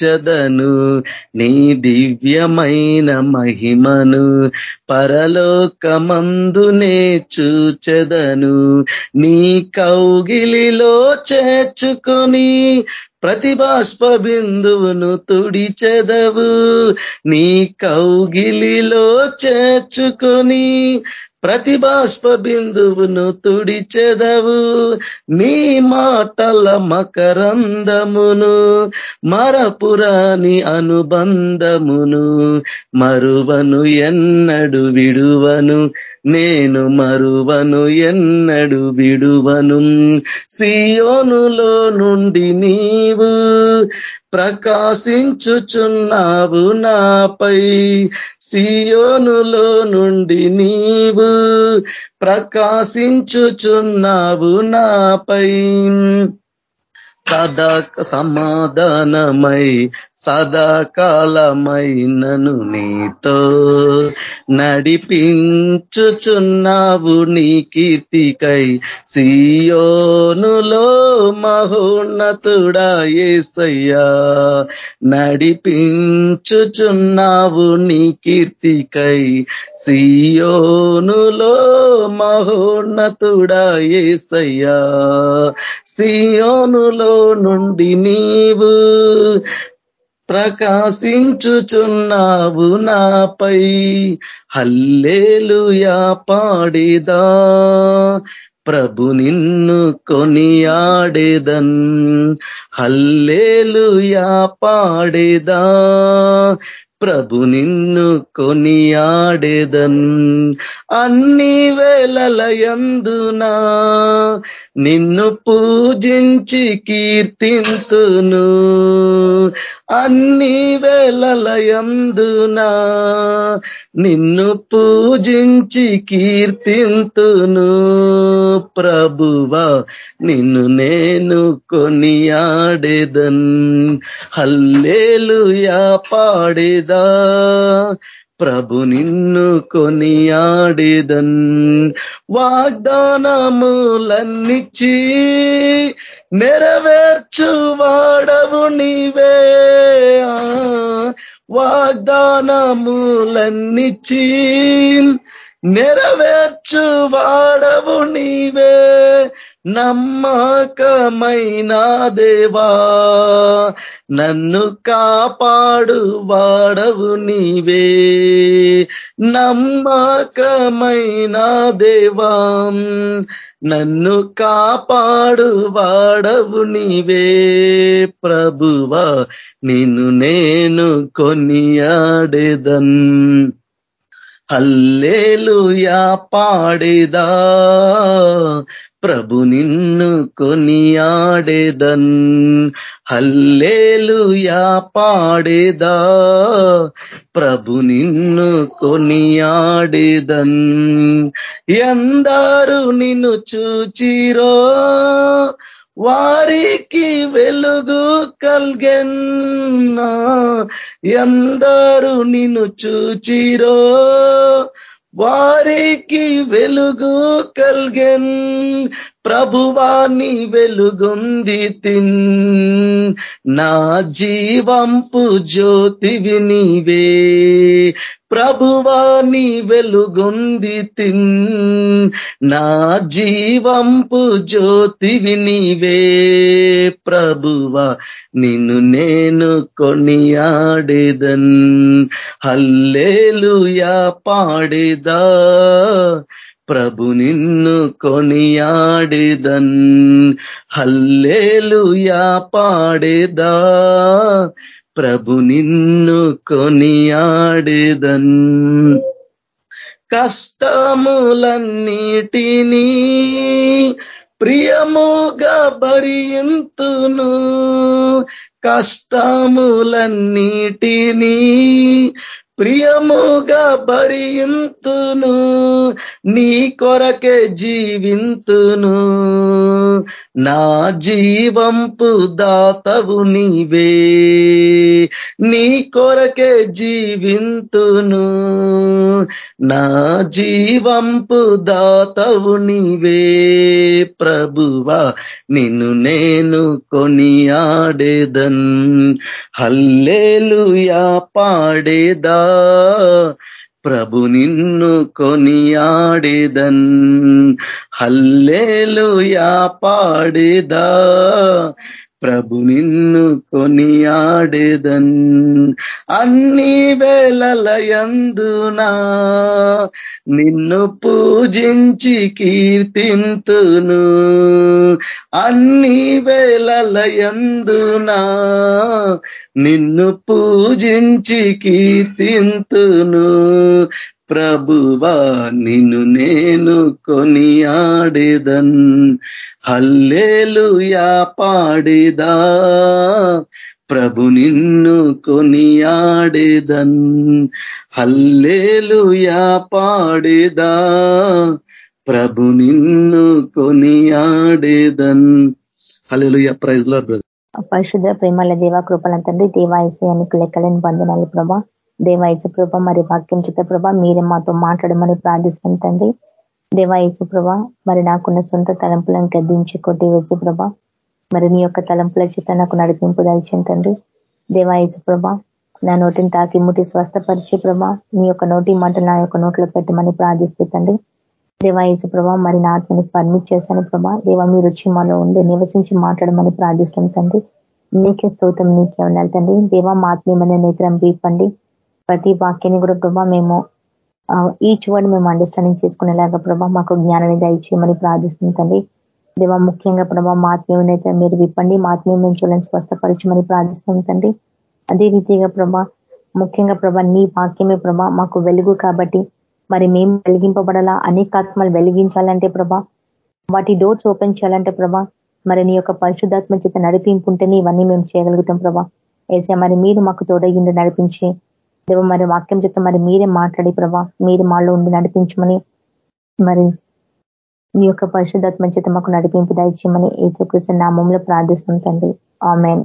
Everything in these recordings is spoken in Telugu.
చదను నీ దివ్యమైన మహిమను పరలోకమందునే చూచెదను. నీ కౌగిలిలో చేర్చుకొని ప్రతిభాష్ప బిందువును తుడిచెదవు. నీ కౌగిలిలో చేర్చుకొని ప్రతిభాష్ప బిందువును తుడిచెదవు. నీ మాటల మకరందమును మరపురాని అనుబంధమును మరువను ఎన్నడు విడువను. నేను మరువను ఎన్నడు విడువను. సియోనులో నుండి నీవు ప్రకాశించుచున్నావు నాపై. సియోనులో నుండి నీవు ప్రకాశించుచున్నావు నాపై. సదా సమాధానమై సదాకాలమైనను నీతో నడిపించుచున్నావు నీ కీర్తికై సియోనులో మహోన్నతుడా ఏసయ్యా నడిపించుచున్నావు నీ కీర్తికై సియోనులో మహోన్నతుడా ఏసయ్యా సియోనులో నుండి నీవు ప్రకాశించుచున్నావు నాపై. హల్లేలుయా పాడిదా. ప్రభు నిన్ను కొనియాడేదన్. హల్లేలుయా పాడేదా. ప్రభు నిన్ను కొనియాడేదన్ అన్ని వేళలయందునా నిన్ను పూజించి కీర్తింతును. అన్ని వేళలయందునా నిన్ను పూజించి కీర్తింతును. ప్రభువా నిన్ను నేను కొనియాడేదన్. హల్లేలుయా పాడేద ప్రభు నిన్ను కొనియాడేదన్. వాగ్దానములన్నిచ్చి నెరవేర్చు వాడవు నీవే. వాగ్దానములన్నిచ్చి నెరవేర్చు వాడవు నీవే నమ్మకమైన దేవా నన్ను కాపాడు వాడవు నీవే. నమ్మకమైన దేవా నన్ను కాపాడు వాడవు నీవే. ప్రభువా నిన్ను నేను కొనియాడేదన్. హల్లేలుయా పాడేదా ప్రభు నిన్ను కొనియాడేదన్. హల్లేలుయా పాడేదా. ప్రభు నిన్ను కొనియాడేదన్. ఎందారు నిన్ను చూచిరో వారికి వెలుగు కల్గెన్నా. ఎందరు నిన్ను చూచిరో వారికి వెలుగు కల్గెన్. ప్రభువాని వెలుగొంది తిన్. నా జీవంపు జ్యోతివి నీవే. ప్రభువాని వెలుగొంది తిన్. నా జీవంపు జ్యోతివి నీవే. ప్రభువా నిన్ను నేను కొనియాడేదన్. హల్లేలుయా పాడేదా. ప్రభు నిన్ను కొనియాడిదన్. హల్లేలుయా పాడేదా. ప్రభు నిన్ను కొనియాడిదన్. కష్టములన్నిటినీ ప్రియముగా భరియంతును కష్టములన్నిటినీ ప్రియముగా భరింతును నీ కొరకే జీవింతును. నా జీవంపు దాతవు నీవే. నీ కొరకే జీవింతును. నా జీవంపు దాతవు నీవే. ప్రభువా నిన్ను నేను కొనియాడేదన్. హల్లేలుయా పాడేదా. ప్రభు నిన్ను కొనియాడేదన్ హల్లేలుయా పాడేదా ప్రభు నిన్ను కొనియాడేదన్ అన్ని వేళలయందునా నిన్ను పూజించి కీర్తింతును. అన్ని వేళలయందునా నిన్ను పూజించి కీర్తింతును. ప్రభువా నిన్ను నేను కొనియాడేదన్ హల్లేలుయా పాడేదా. ప్రభు నిన్ను కొనియాడేదన్. హల్లేలుయా పాడేదా. ప్రభు నిన్ను కొనియాడేదన్. హల్లేలుయా ప్రైజ్లో బ్రదర్. పరిశుద్ధ ప్రేమల దేవా కృపల తండ్రి అని లెక్కలేని బంధనాలు ప్రభా. దేవాయచ ప్రభ మరి వాక్యం చిత్త ప్రభ. మీరే మాతో మాట్లాడమని ప్రార్థిస్తాం తండ్రి. దేవా యేసుప్రభ మరి నాకున్న సొంత తలంపులను గద్దించి కొట్టి వేసుప్రభ మరి నీ యొక్క తలంపుల చేత నాకు నడిపింపు దాల్చిన తండ్రి. దేవాయసు నా నోటిని తాకి ముట్టి స్వస్థపరిచే ప్రభా నీ యొక్క నోటి మాట నా యొక్క నోట్లో పెట్టమని ప్రార్థిస్తూ తండ్రి. దేవాయసు ప్రభా మరి నా ఆత్మని పర్మిట్ చేశాను ప్రభా. దేవ మీరు వచ్చి మాలో ఉండి నివసించి మాట్లాడమని ప్రార్థిస్తుంది తండ్రి. నీకే స్తోత్రం నీకే ఉండాలి తండ్రి. దేవ మా ఆత్మీయమైన నేత్రం బీపండి. ప్రతి వాక్యాన్ని కూడా ప్రభా మేము ఈచ్ వర్డ్ మేము అండర్స్టాండింగ్ చేసుకునేలాగా ప్రభా మాకు జ్ఞానాన్ని దయచేయమని ప్రార్థిస్తుంది దేవా ముఖ్యంగా ప్రభా మా ఆత్మీయమైతే మీరు విప్పండి మా ఆత్మీయమైన చూడని స్వస్థపరచమని ప్రార్థిస్తుంది అదే రీతిగా ప్రభా ముఖ్యంగా ప్రభా నీ వాక్యమే ప్రభా మాకు వెలుగు కాబట్టి మరి మేము వెలిగింపబడాలా? అనేక ఆత్మలు వెలిగించాలంటే ప్రభా వాటి డోర్స్ ఓపెన్ చేయాలంటే ప్రభా మరి నీ యొక్క పరిశుద్ధాత్మ చేత నడిపింపుంటేనే ఇవన్నీ మేము చేయగలుగుతాం ప్రభా. ఏసే మరి మీరు మాకు తోడగిండి నడిపించి దేవ మరి వాక్యం చేత మరి మీరే మాట్లాడి ప్రభా మీరు మాలో ఉండి నడిపించమని మరి మీ యొక్క పరిశుద్ధాత్మ చేత మాకు నడిపింపు దయచేయమని ఏచుకృష్ణ నామంలో ప్రార్థిస్తుంది తండ్రి. ఆమెన్.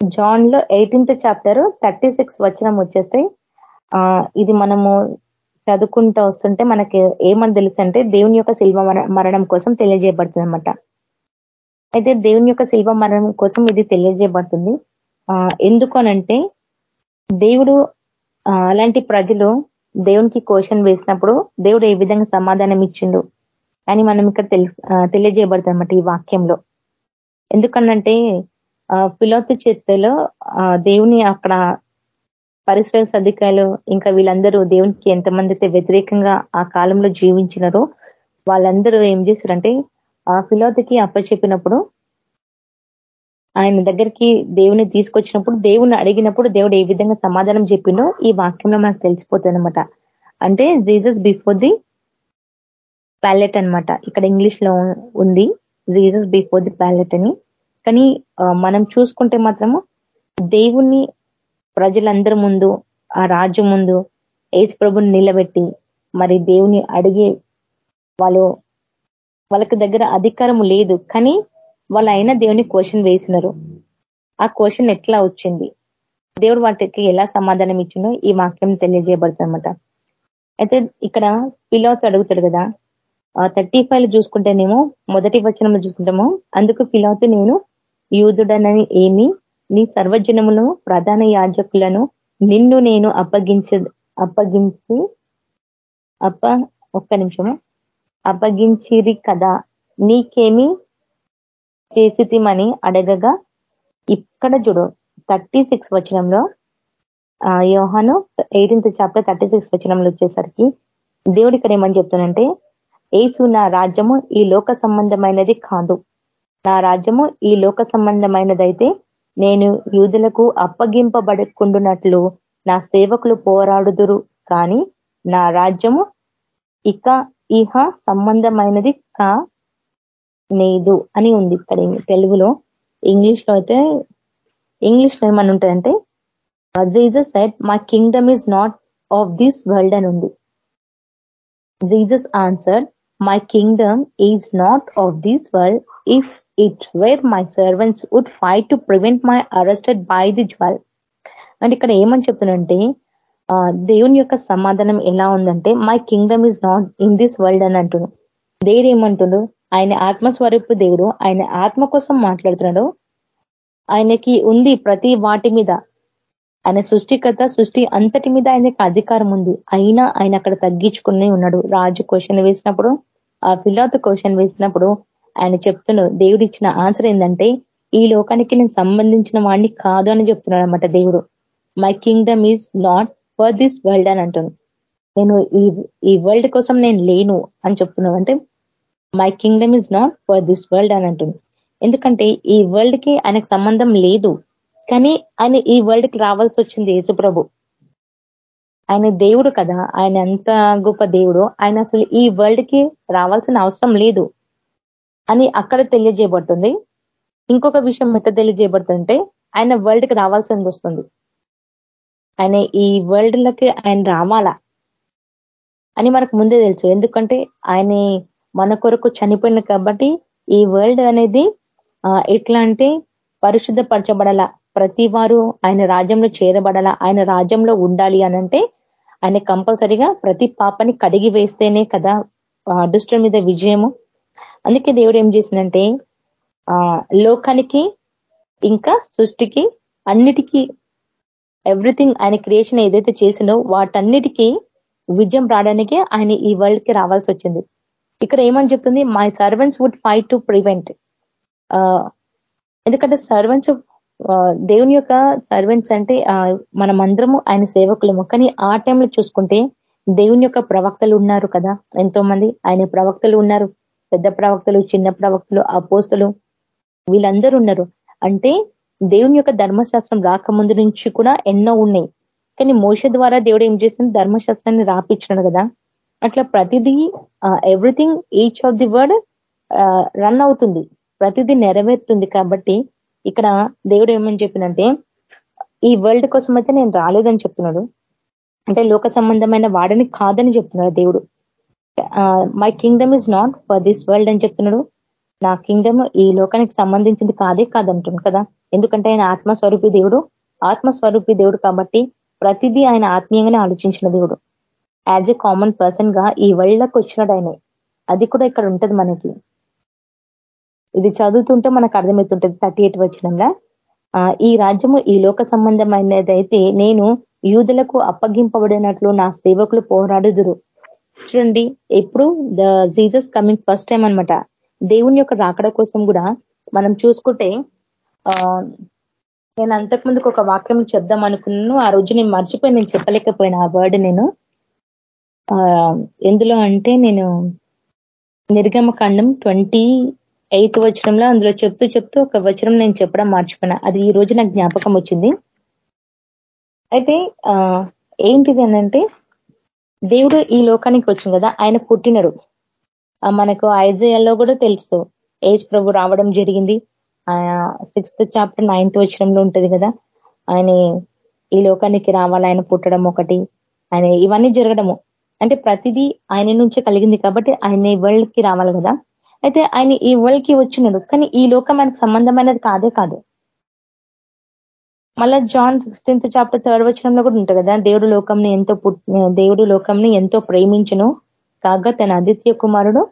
జాన్లో ఎయిటీన్త్ చాప్టర్ థర్టీ సిక్స్ వచనం వచ్చేస్తే ఇది మనము చదువుకుంటూ వస్తుంటే మనకి ఏమని తెలుసు అంటే దేవుని యొక్క శిల్వ మరణం కోసం తెలియజేయబడుతుంది అనమాట అయితే దేవుని యొక్క శిల్వ మరణం కోసం ఇది తెలియజేయబడుతుంది. ఎందుకు అనంటే దేవుడు అలాంటి ప్రజలు దేవునికి క్వశ్చన్ వేసినప్పుడు దేవుడు ఏ విధంగా సమాధానం ఇచ్చిండు అని మనం ఇక్కడ తెలియజేయబడుతుంది ఈ వాక్యంలో. ఎందుకనంటే పిలోతు చేతిలో దేవుని అక్కడ పరిశ్రమ సదికాయలు ఇంకా వీళ్ళందరూ దేవునికి ఎంతమంది అయితే వ్యతిరేకంగా ఆ కాలంలో జీవించినారో వాళ్ళందరూ ఏం చేశారంటే ఆ ఫిలోతికి అప్పచెప్పినప్పుడు ఆయన దగ్గరికి దేవుని తీసుకొచ్చినప్పుడు దేవుని అడిగినప్పుడు దేవుడు ఏ విధంగా సమాధానం చెప్పిండో ఈ వాక్యంలో మనకు తెలిసిపోతుంది అంటే జీజస్ బిఫోర్ ది ప్యాలెట్ అనమాట ఇక్కడ ఇంగ్లీష్లో ఉంది జీసస్ బిఫోర్ ది ప్యాలెట్ అని. కానీ మనం చూసుకుంటే మాత్రము దేవుణ్ణి ప్రజలందరి ముందు ఆ రాజ్యం ముందు ఏజ్ ప్రభుని నిలబెట్టి మరి దేవుని అడిగే వాళ్ళు వాళ్ళకి దగ్గర అధికారం లేదు. కానీ వాళ్ళు అయినా దేవుని క్వశ్చన్ వేసినారు. ఆ క్వశ్చన్ ఎట్లా వచ్చింది? దేవుడు వాటికి ఎలా సమాధానం ఇచ్చిందో ఈ వాక్యం తెలియజేయబడుతుంది అయితే ఇక్కడ పిలవతో అడుగుతాడు కదా థర్టీ ఫైవ్ చూసుకుంటేనేమో మొదటి వచనంలో చూసుకుంటామో అందుకు పిలవతో నేను యూదుడనని ఏమి నీ సర్వజనములను ప్రధాన యాజకులను నిన్ను నేను అప్పగించ అప్పగించి అప్ప ఒక్క నిమిషము అప్పగించిరి కదా. నీకేమి చేసితిమని అడగగా ఇక్కడ చూడు థర్టీ సిక్స్ వచనంలో యోహాను ఎయిటీన్త్ చాప్టర్ థర్టీ సిక్స్ వచనంలో వచ్చేసరికి దేవుడు ఇక్కడ ఏమని చెప్తానంటే ఏసు నా రాజ్యము ఈ లోక సంబంధమైనది కాదు. నా రాజ్యము ఈ లోక సంబంధమైనదైతే నేను యూదులకు అప్పగింపబడకుండునట్లు నా సేవకులు పోరాడుదురు. కానీ నా రాజ్యము ఇక ఇహ సంబంధమైనది కా నేదు అని ఉంది ఇక్కడ తెలుగులో. ఇంగ్లీష్లో అయితే ఇంగ్లీష్లో ఏమని ఉంటుందంటే Jesus said my kingdom is not of this world అని ఉంది. Jesus answer my kingdom is not of this world if it were my servants would fight to prevent my arrested by the Jews అంటే ఇక్కడ ఏమని చెప్తున్నంటే దేవుని యొక్క సమాధానం ఎలా ఉందంటే my kingdom is not in this world అని అంటున్నాడు. దేవుడు ఏమంటుండు ఆయన ఆత్మస్వరూపు దేవుడు ఆయన ఆత్మ కోసం మాట్లాడుతున్నాడు. ఆయనకి ఉంది ప్రతి వాటి మీద. ఆయన సృష్టికర్త సృష్టి అంతటి మీద ఆయనకి అధికారం ఉంది. అయినా ఆయన అక్కడ తగ్గించుకుని ఉన్నాడు. రాజు క్వశ్చన్ వేసినప్పుడు ఆ ఫిలాత్ క్వశ్చన్ వేసినప్పుడు ఆయన చెప్తున్నాడు దేవుడు ఇచ్చిన ఆన్సర్ ఏంటంటే ఈ లోకానికి నేను సంబంధించిన వాడిని కాదు అని చెప్తున్నాడు అనమాట దేవుడు. My kingdom is not for this world అని అంటున్నాను నేను ఈ ఈ వరల్డ్ కోసం నేను లేను అని చెప్తున్నాను అంటే my kingdom is not for this world అని అంటుంది. ఎందుకంటే ఈ వరల్డ్కి ఆయనకు సంబంధం లేదు. కానీ ఆయన ఈ వరల్డ్కి రావాల్సి వచ్చింది యేసుప్రభు ఆయన దేవుడు కదా. ఆయన ఎంత గొప్ప దేవుడు ఆయన అసలు ఈ వరల్డ్కి రావాల్సిన అవసరం లేదు అని అక్కడ తెలియజేయబడుతుంది. ఇంకొక విషయం ఎంత తెలియజేయబడుతుంటే ఆయన వరల్డ్కి రావాల్సింది వస్తుంది. ఆయన ఈ వరల్డ్ లకి ఆయన రావాలా అని మనకు ముందే తెలుసు. ఎందుకంటే ఆయన మన కొరకు చనిపోయిన కాబట్టి ఈ వరల్డ్ అనేది ఎట్లా అంటే పరిశుద్ధపరచబడాల. ప్రతి వారు ఆయన రాజ్యంలో చేరబడాల. ఆయన రాజ్యంలో ఉండాలి అనంటే ఆయన కంపల్సరిగా ప్రతి పాపని కడిగి వేస్తేనే కదా దుష్టుల మీద విజయము. అందుకే దేవుడు ఏం చేసిందంటే ఆ లోకానికి ఇంకా సృష్టికి అన్నిటికీ ఎవ్రీథింగ్ ఆయన క్రియేషన్ ఏదైతే చేసిందో వాటన్నిటికీ విజయం రావడానికి ఆయన ఈ వరల్డ్కి రావాల్సి వచ్చింది. ఇక్కడ ఏమని చెప్తుంది? My servants would fight to prevent ఎందుకంటే సర్వెంట్స్ దేవుని యొక్క సర్వెంట్స్ అంటే మనమందరము ఆయన సేవకులము. కానీ ఆ టైంలో చూసుకుంటే దేవుని యొక్క ప్రవక్తలు ఉన్నారు కదా ఎంతో మంది ఆయన ప్రవక్తలు ఉన్నారు. పెద్ద ప్రవక్తలు చిన్న ప్రవక్తలు అపోస్తులు. వీళ్ళందరూ ఉన్నారు. అంటే దేవుని యొక్క ధర్మశాస్త్రం రాకముందు నుంచి కూడా ఎన్నో ఉన్నాయి. కానీ మోస ద్వారా దేవుడు ఏం చేస్తుంది ధర్మశాస్త్రాన్ని రాపించినాడు కదా. అట్లా ప్రతిదీ everything each of the word run అవుతుంది. ప్రతిదీ నెరవేరుతుంది కాబట్టి ఇక్కడ దేవుడు ఏమని చెప్పినంటే ఈ వరల్డ్ కోసం అయితే నేను రాలేదని చెప్తున్నాడు. అంటే లోక సంబంధమైన వాడని కాదని చెప్తున్నాడు దేవుడు. My kingdom is not for this world అని చెప్తున్నాడు. నా కింగ్డమ్ ఈ లోకానికి సంబంధించింది కాదే కాదంటున్నాడు కదా. ఎందుకంటే ఆయన ఆత్మస్వరూపి దేవుడు. ఆత్మస్వరూపి దేవుడు కాబట్టి ప్రతిదీ ఆయన ఆత్మీయంగానే ఆలోచించిన దేవుడు. యాజ్ ఎ కామన్ పర్సన్గా ఈ వరల్డ్కి వచ్చినాడు ఆయన అది కూడా ఇక్కడ ఉంటది మనకి. ఇది చదువుతుంటే మనకు అర్థమవుతుంటది థర్టీ ఎయిట్ వచ్చినంగా ఈ రాజ్యము ఈ లోక సంబంధమైనదైతే నేను యూదులకు అప్పగింపబడినట్లు నా సేవకులు పోరాడుదురు. చూడండి ఎప్పుడు the Jesus coming first time అనమాట దేవుని యొక్క రాకడ కోసం కూడా మనం చూసుకుంటే నేను అంతకుముందుకు ఒక వాక్యం చెప్దాం అనుకున్నాను. ఆ రోజు నేను మర్చిపోయి నేను చెప్పలేకపోయినా ఆ వర్డ్ నేను. ఎందులో అంటే నేను నిర్గమ ఖండం ట్వంటీ ఎయిత్ వచనంలో అందులో చెప్తూ చెప్తూ ఒక వచనం నేను చెప్పడం మర్చిపోయినా. అది ఈ రోజు నాకు జ్ఞాపకం వచ్చింది. అయితే ఏంటిది అనంటే దేవుడు ఈ లోకానికి వచ్చింది కదా ఆయన పుట్టినరు. మనకు ఐజయాల్లో కూడా తెలుసు. ఏజ్ ప్రభు రావడం జరిగింది. సిక్స్త్ చాప్టర్ నైన్త్ వచనంలో ఉంటుంది కదా ఆయన ఈ లోకానికి రావాలి ఆయన పుట్టడం ఒకటి. ఆయన ఇవన్నీ జరగడము. అంటే ప్రతిదీ ఆయన నుంచే కలిగింది కాబట్టి ఆయన వరల్డ్కి రావాలి కదా. అయితే ఆయన ఈ వరల్డ్కి వచ్చినాడు. కానీ ఈ లోకం ఆయనకు సంబంధమైనది కాదే కాదు. మళ్ళా జాన్ సిక్స్టీన్త్ చాప్టర్ థర్డ్ వచనంలో కూడా ఉంటుంది కదా దేవుడు లోకంని ఎంతో దేవుడు లోకంని ఎంతో ప్రేమించను కాగా తన అదిత్య కుమారుడు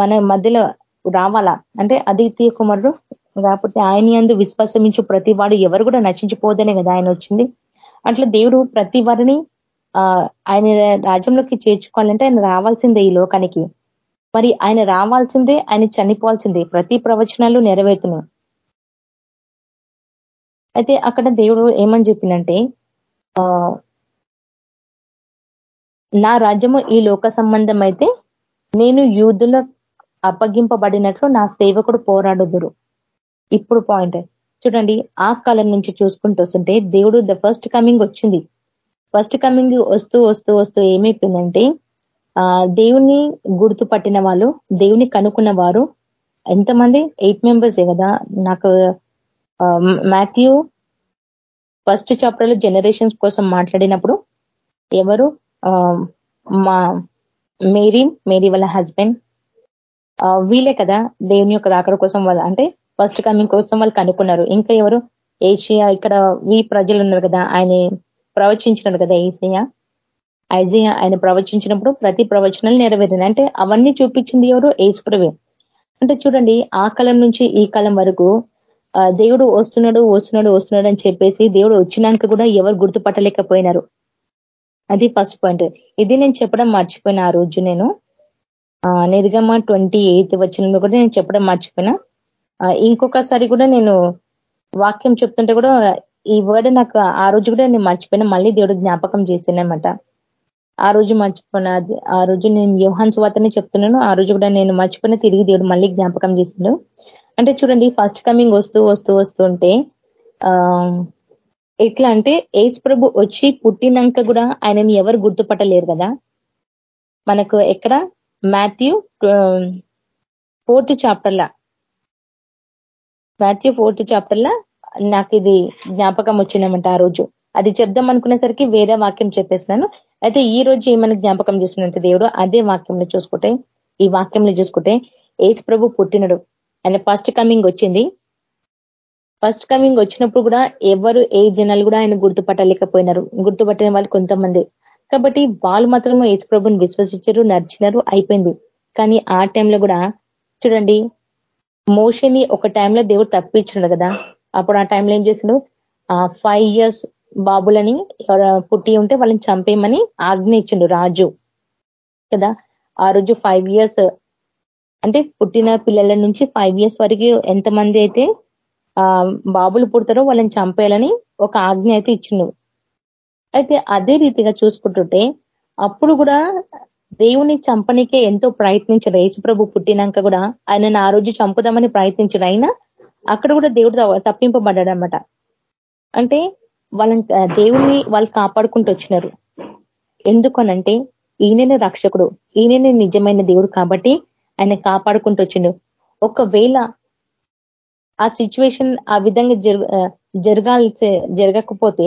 మన మధ్యలో రావాలా? అంటే అదిత్య కుమారుడు కాకపోతే ఆయన అందు విశ్వాసమించు ప్రతి వాడు ఎవరు కూడా నశించిపోదనే కదా ఆయన వచ్చింది. అట్లా దేవుడు ప్రతి వారిని ఆయన రాజ్యంలోకి చేర్చుకోవాలంటే ఆయన రావాల్సిందే ఈ లోకానికి. మరి ఆయన రావాల్సిందే ఆయన చనిపోవాల్సిందే. ప్రతి ప్రవచనాలు నెరవేరుతున్నాయి. అయితే అక్కడ దేవుడు ఏమని చెప్పిందంటే నా రాజ్యము ఈ లోక సంబంధం అయితే నేను యూదుల అప్పగింపబడినట్లు నా సేవకుడు పోరాడుదురు. ఇప్పుడు పాయింట్ చూడండి ఆ కాలం నుంచి చూసుకుంటూ వస్తుంటే దేవుడు ద ఫస్ట్ కమింగ్ వచ్చింది. ఫస్ట్ కమింగ్ వస్తూ వస్తూ వస్తూ ఏమైపోయిందంటే దేవుని గుర్తు పట్టిన వాళ్ళు దేవుని కనుక్కున్న వారు ఎంతమంది? ఎయిట్ మెంబర్సే కదా? నాకు మాథ్యూ ఫస్ట్ చాప్టర్లో జనరేషన్స్ కోసం మాట్లాడినప్పుడు ఎవరు? మా మేరీ మేరీ వాళ్ళ హస్బెండ్ వీళ్ళే కదా దేవుని యొక్క రాకడ కోసం వాళ్ళు అంటే ఫస్ట్ కమింగ్ కోసం వాళ్ళు కనుక్కున్నారు. ఇంకా ఎవరు? ఏషియా ఇక్కడ వి ప్రజలు ఉన్నారు కదా ఆయన ప్రవచించినాడు కదా ఏసయ్య? ఐజయ ఆయన ప్రవచించినప్పుడు ప్రతి ప్రవచనాలు నెరవేరింది. అంటే అవన్నీ చూపించింది ఎవరు? ఏసుప్రవే అంటే చూడండి ఆ కాలం నుంచి ఈ కాలం వరకు దేవుడు వస్తున్నాడు వస్తున్నాడు వస్తున్నాడు అని చెప్పేసి దేవుడు వచ్చినాక కూడా ఎవరు గుర్తుపట్టలేకపోయినారు. అది ఫస్ట్ పాయింట్ ఇది నేను చెప్పడం మర్చిపోయిన ఆ రోజు నేను. నిర్గమ ట్వంటీ ఎయిత్ వచ్చినందుకు కూడా నేను చెప్పడం మర్చిపోయినా. ఇంకొకసారి కూడా నేను వాక్యం చెప్తుంటే కూడా ఈ వర్డ్ నాకు ఆ రోజు కూడా నేను మర్చిపోయినా. మళ్ళీ దేవుడు జ్ఞాపకం చేసినమాట ఆ రోజు మర్చిపోయిన. ఆ రోజు నేను యోహాన్ సువార్తనే చెప్తున్నాను. ఆ రోజు కూడా నేను మర్చిపోయిన. తిరిగి దేవుడు మళ్ళీ జ్ఞాపకం చేసిండు అంటే చూడండి ఫస్ట్ కమింగ్ వస్తూ వస్తూ వస్తూ ఉంటే ఆ ఎట్లా అంటే ఏజ్ ప్రభు వచ్చి పుట్టినాక కూడా ఆయనని ఎవరు గుర్తుపట్టలేరు కదా? మనకు ఎక్కడ? మాథ్యూ ఫోర్త్ చాప్టర్లా? మాథ్యూ ఫోర్త్ చాప్టర్లా? నాకు ఇది జ్ఞాపకం వచ్చిందన్నమాట ఆ రోజు. అది చెప్దాం అనుకునేసరికి వేరే వాక్యం చెప్పేస్తున్నాను అయితే ఈ రోజు ఏమైనా జ్ఞాపకం చేస్తున్నట్టు దేవుడు అదే వాక్యంలో చూసుకుంటే ఈ వాక్యంలో చూసుకుంటే ఏజ్ ప్రభు పుట్టినడు. ఆయన ఫస్ట్ కమింగ్ వచ్చింది. ఫస్ట్ కమింగ్ వచ్చినప్పుడు కూడా ఎవరు ఏ జనాలు కూడా ఆయన గుర్తుపట్టలేకపోయినారు. గుర్తుపట్టిన వాళ్ళు కొంతమంది. కాబట్టి వాళ్ళు మాత్రము ఏజ్ ప్రభుని విశ్వసించారు నడిచినారు అయిపోయింది. కానీ ఆ టైంలో కూడా చూడండి మోషని ఒక టైంలో దేవుడు తప్పించున్నాడు కదా. అప్పుడు ఆ టైంలో ఏం చేసిండు? ఫైవ్ ఇయర్స్ బాబులని పుట్టి ఉంటే వాళ్ళని చంపేయమని ఆజ్ఞ ఇచ్చిండు రాజు. కదా? ఆ రోజు ఫైవ్ ఇయర్స్ అంటే పుట్టిన పిల్లల నుంచి ఫైవ్ ఇయర్స్ వరకు ఎంతమంది అయితే ఆ బాబులు పుడతారో వాళ్ళని చంపేయాలని ఒక ఆజ్ఞ అయితే ఇచ్చిండు. అయితే అదే రీతిగా చూసుకుంటుంటే అప్పుడు కూడా దేవుని చంపనికే ఎంతో ప్రయత్నించారు ప్రభు పుట్టినాక కూడా ఆయనను ఆ రోజు చంపుదామని ప్రయత్నించారు అయినా అక్కడ కూడా దేవుడు తప్పింపబడ్డాడు అనమాట అంటే వాళ్ళని దేవుణ్ణి వాళ్ళు కాపాడుకుంటూ వచ్చినారు. ఎందుకనంటే ఈయననే రక్షకుడు ఈయననే నిజమైన దేవుడు కాబట్టి ఆయన కాపాడుకుంటూ వచ్చిండు. ఒకవేళ ఆ సిచ్యువేషన్ ఆ విధంగా జరగాల్సి జరగకపోతే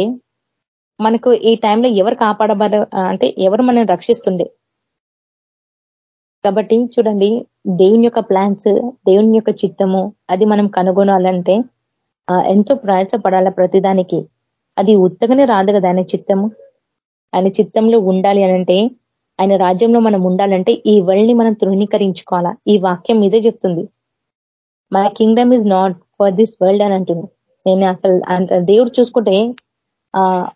మనకు ఈ టైంలో ఎవరు కాపాడబడ అంటే ఎవరు మనం రక్షిస్తుండే? కాబట్టి చూడండి దేవుని యొక్క ప్లాన్స్ దేవుని యొక్క చిత్తము అది మనం కనుగొనాలంటే ఎంతో ప్రయాసపడాల ప్రతిదానికి. అది ఉత్తగానే రాదు కదా ఆయన చిత్తము. ఆయన చిత్తంలో ఉండాలి అనంటే ఆయన రాజ్యంలో మనం ఉండాలంటే ఈ వరల్డ్ని మనం తృణీకరించుకోవాలా? ఈ వాక్యం మీదే చెప్తుంది. My kingdom is not for this world అని అంటుంది. నేను అసలు దేవుడు చూసుకుంటే